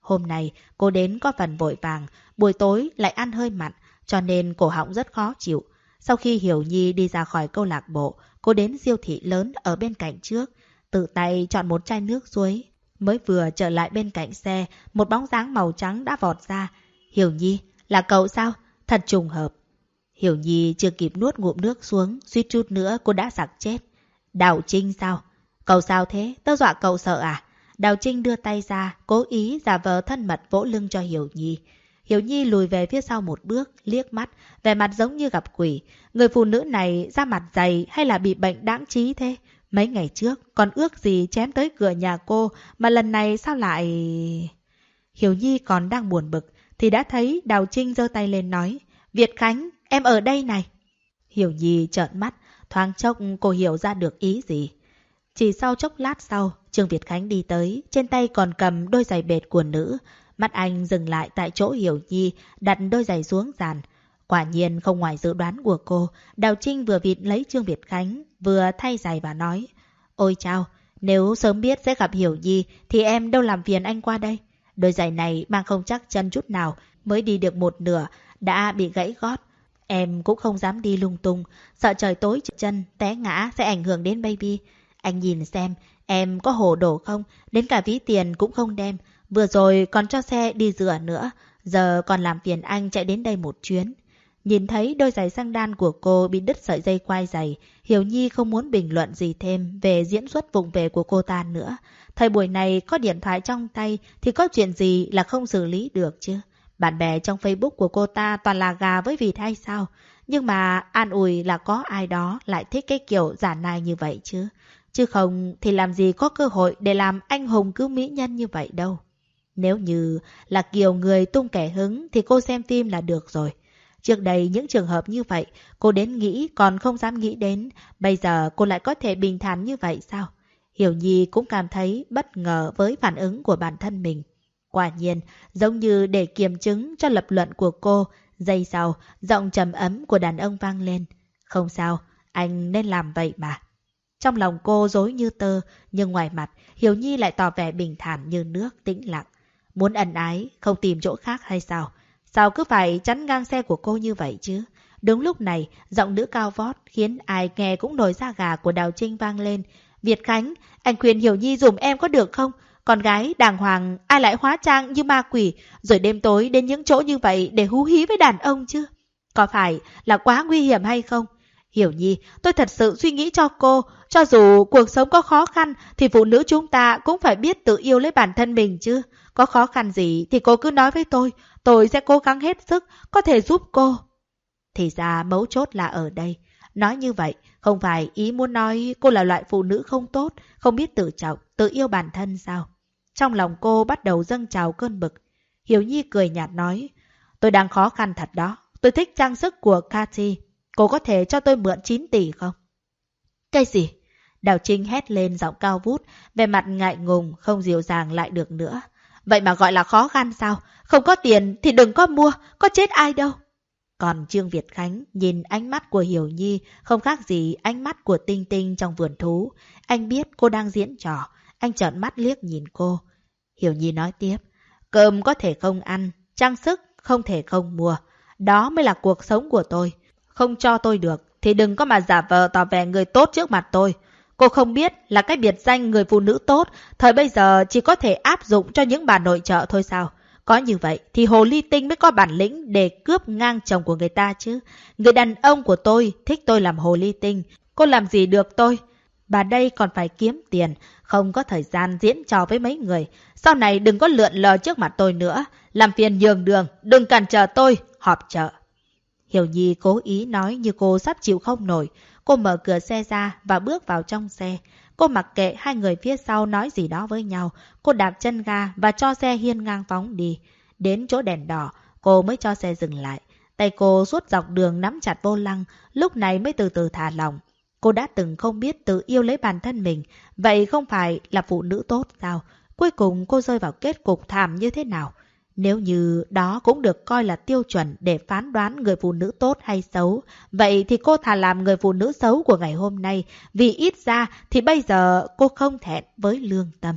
Hôm nay cô đến có phần vội vàng, buổi tối lại ăn hơi mặn, cho nên cổ họng rất khó chịu. Sau khi Hiểu Nhi đi ra khỏi câu lạc bộ, cô đến siêu thị lớn ở bên cạnh trước, tự tay chọn một chai nước suối. Mới vừa trở lại bên cạnh xe, một bóng dáng màu trắng đã vọt ra. Hiểu Nhi, là cậu sao? Thật trùng hợp. Hiểu Nhi chưa kịp nuốt ngụm nước xuống, suýt chút nữa cô đã sặc chết. Đào Trinh sao? Cậu sao thế? Tớ dọa cậu sợ à? Đào Trinh đưa tay ra, cố ý giả vờ thân mật vỗ lưng cho Hiểu Nhi. Hiểu Nhi lùi về phía sau một bước, liếc mắt, vẻ mặt giống như gặp quỷ. Người phụ nữ này da mặt dày hay là bị bệnh đáng trí thế? Mấy ngày trước, còn ước gì chém tới cửa nhà cô, mà lần này sao lại... Hiểu Nhi còn đang buồn bực, thì đã thấy Đào Trinh giơ tay lên nói, Việt Khánh, em ở đây này. Hiểu Nhi trợn mắt, thoáng chốc cô hiểu ra được ý gì. Chỉ sau chốc lát sau, Trương Việt Khánh đi tới, trên tay còn cầm đôi giày bệt của nữ. Mắt anh dừng lại tại chỗ Hiểu Nhi, đặt đôi giày xuống giàn. Quả nhiên không ngoài dự đoán của cô, Đào Trinh vừa vịt lấy Trương Việt Khánh, vừa thay giày và nói. Ôi chao, nếu sớm biết sẽ gặp Hiểu Nhi thì em đâu làm phiền anh qua đây. Đôi giày này mang không chắc chân chút nào, mới đi được một nửa, đã bị gãy gót. Em cũng không dám đi lung tung, sợ trời tối chân, té ngã sẽ ảnh hưởng đến baby. Anh nhìn xem, em có hồ đồ không? Đến cả ví tiền cũng không đem. Vừa rồi còn cho xe đi rửa nữa. Giờ còn làm phiền anh chạy đến đây một chuyến. Nhìn thấy đôi giày sang đan của cô bị đứt sợi dây quai giày, Hiểu Nhi không muốn bình luận gì thêm về diễn xuất vùng về của cô ta nữa. Thời buổi này có điện thoại trong tay thì có chuyện gì là không xử lý được chứ? Bạn bè trong Facebook của cô ta toàn là gà với vịt hay sao? Nhưng mà an ủi là có ai đó lại thích cái kiểu giả nai như vậy chứ. Chứ không thì làm gì có cơ hội để làm anh hùng cứu mỹ nhân như vậy đâu. Nếu như là kiểu người tung kẻ hứng thì cô xem phim là được rồi. Trước đây những trường hợp như vậy, cô đến nghĩ còn không dám nghĩ đến. Bây giờ cô lại có thể bình thản như vậy sao? Hiểu Nhi cũng cảm thấy bất ngờ với phản ứng của bản thân mình. Quả nhiên, giống như để kiềm chứng cho lập luận của cô, giây sau, giọng trầm ấm của đàn ông vang lên. Không sao, anh nên làm vậy mà. Trong lòng cô dối như tơ, nhưng ngoài mặt, Hiểu Nhi lại tỏ vẻ bình thản như nước tĩnh lặng. Muốn ẩn ái, không tìm chỗ khác hay sao? Sao cứ phải chắn ngang xe của cô như vậy chứ? Đúng lúc này, giọng nữ cao vót khiến ai nghe cũng nổi da gà của Đào Trinh vang lên. Việt Khánh, anh khuyên Hiểu Nhi dùm em có được không? Con gái đàng hoàng, ai lại hóa trang như ma quỷ, rồi đêm tối đến những chỗ như vậy để hú hí với đàn ông chứ? Có phải là quá nguy hiểm hay không? Hiểu Nhi, tôi thật sự suy nghĩ cho cô, cho dù cuộc sống có khó khăn thì phụ nữ chúng ta cũng phải biết tự yêu lấy bản thân mình chứ. Có khó khăn gì thì cô cứ nói với tôi, tôi sẽ cố gắng hết sức, có thể giúp cô. Thì ra mấu chốt là ở đây. Nói như vậy, không phải ý muốn nói cô là loại phụ nữ không tốt, không biết tự trọng, tự yêu bản thân sao? Trong lòng cô bắt đầu dâng trào cơn bực. Hiểu Nhi cười nhạt nói, tôi đang khó khăn thật đó. Tôi thích trang sức của Cathy. Cô có thể cho tôi mượn 9 tỷ không? Cái gì? Đào Trinh hét lên giọng cao vút, về mặt ngại ngùng, không dịu dàng lại được nữa. Vậy mà gọi là khó khăn sao? Không có tiền thì đừng có mua, có chết ai đâu. Còn Trương Việt Khánh nhìn ánh mắt của Hiểu Nhi không khác gì ánh mắt của Tinh Tinh trong vườn thú. Anh biết cô đang diễn trò, anh trợn mắt liếc nhìn cô. Hiểu Nhi nói tiếp, cơm có thể không ăn, trang sức không thể không mua. Đó mới là cuộc sống của tôi. Không cho tôi được thì đừng có mà giả vờ tỏ vẻ người tốt trước mặt tôi. Cô không biết là cái biệt danh người phụ nữ tốt, thời bây giờ chỉ có thể áp dụng cho những bà nội trợ thôi sao? Có như vậy thì Hồ Ly Tinh mới có bản lĩnh để cướp ngang chồng của người ta chứ. Người đàn ông của tôi thích tôi làm Hồ Ly Tinh. Cô làm gì được tôi? Bà đây còn phải kiếm tiền, không có thời gian diễn trò với mấy người. Sau này đừng có lượn lờ trước mặt tôi nữa. Làm phiền nhường đường, đừng cản trở tôi, họp chợ. Hiểu Nhi cố ý nói như cô sắp chịu không nổi. Cô mở cửa xe ra và bước vào trong xe. Cô mặc kệ hai người phía sau nói gì đó với nhau. Cô đạp chân ga và cho xe hiên ngang phóng đi. Đến chỗ đèn đỏ, cô mới cho xe dừng lại. Tay cô suốt dọc đường nắm chặt vô lăng, lúc này mới từ từ thả lỏng. Cô đã từng không biết tự yêu lấy bản thân mình, vậy không phải là phụ nữ tốt sao? Cuối cùng cô rơi vào kết cục thảm như thế nào? Nếu như đó cũng được coi là tiêu chuẩn để phán đoán người phụ nữ tốt hay xấu, vậy thì cô thà làm người phụ nữ xấu của ngày hôm nay, vì ít ra thì bây giờ cô không thẹn với lương tâm.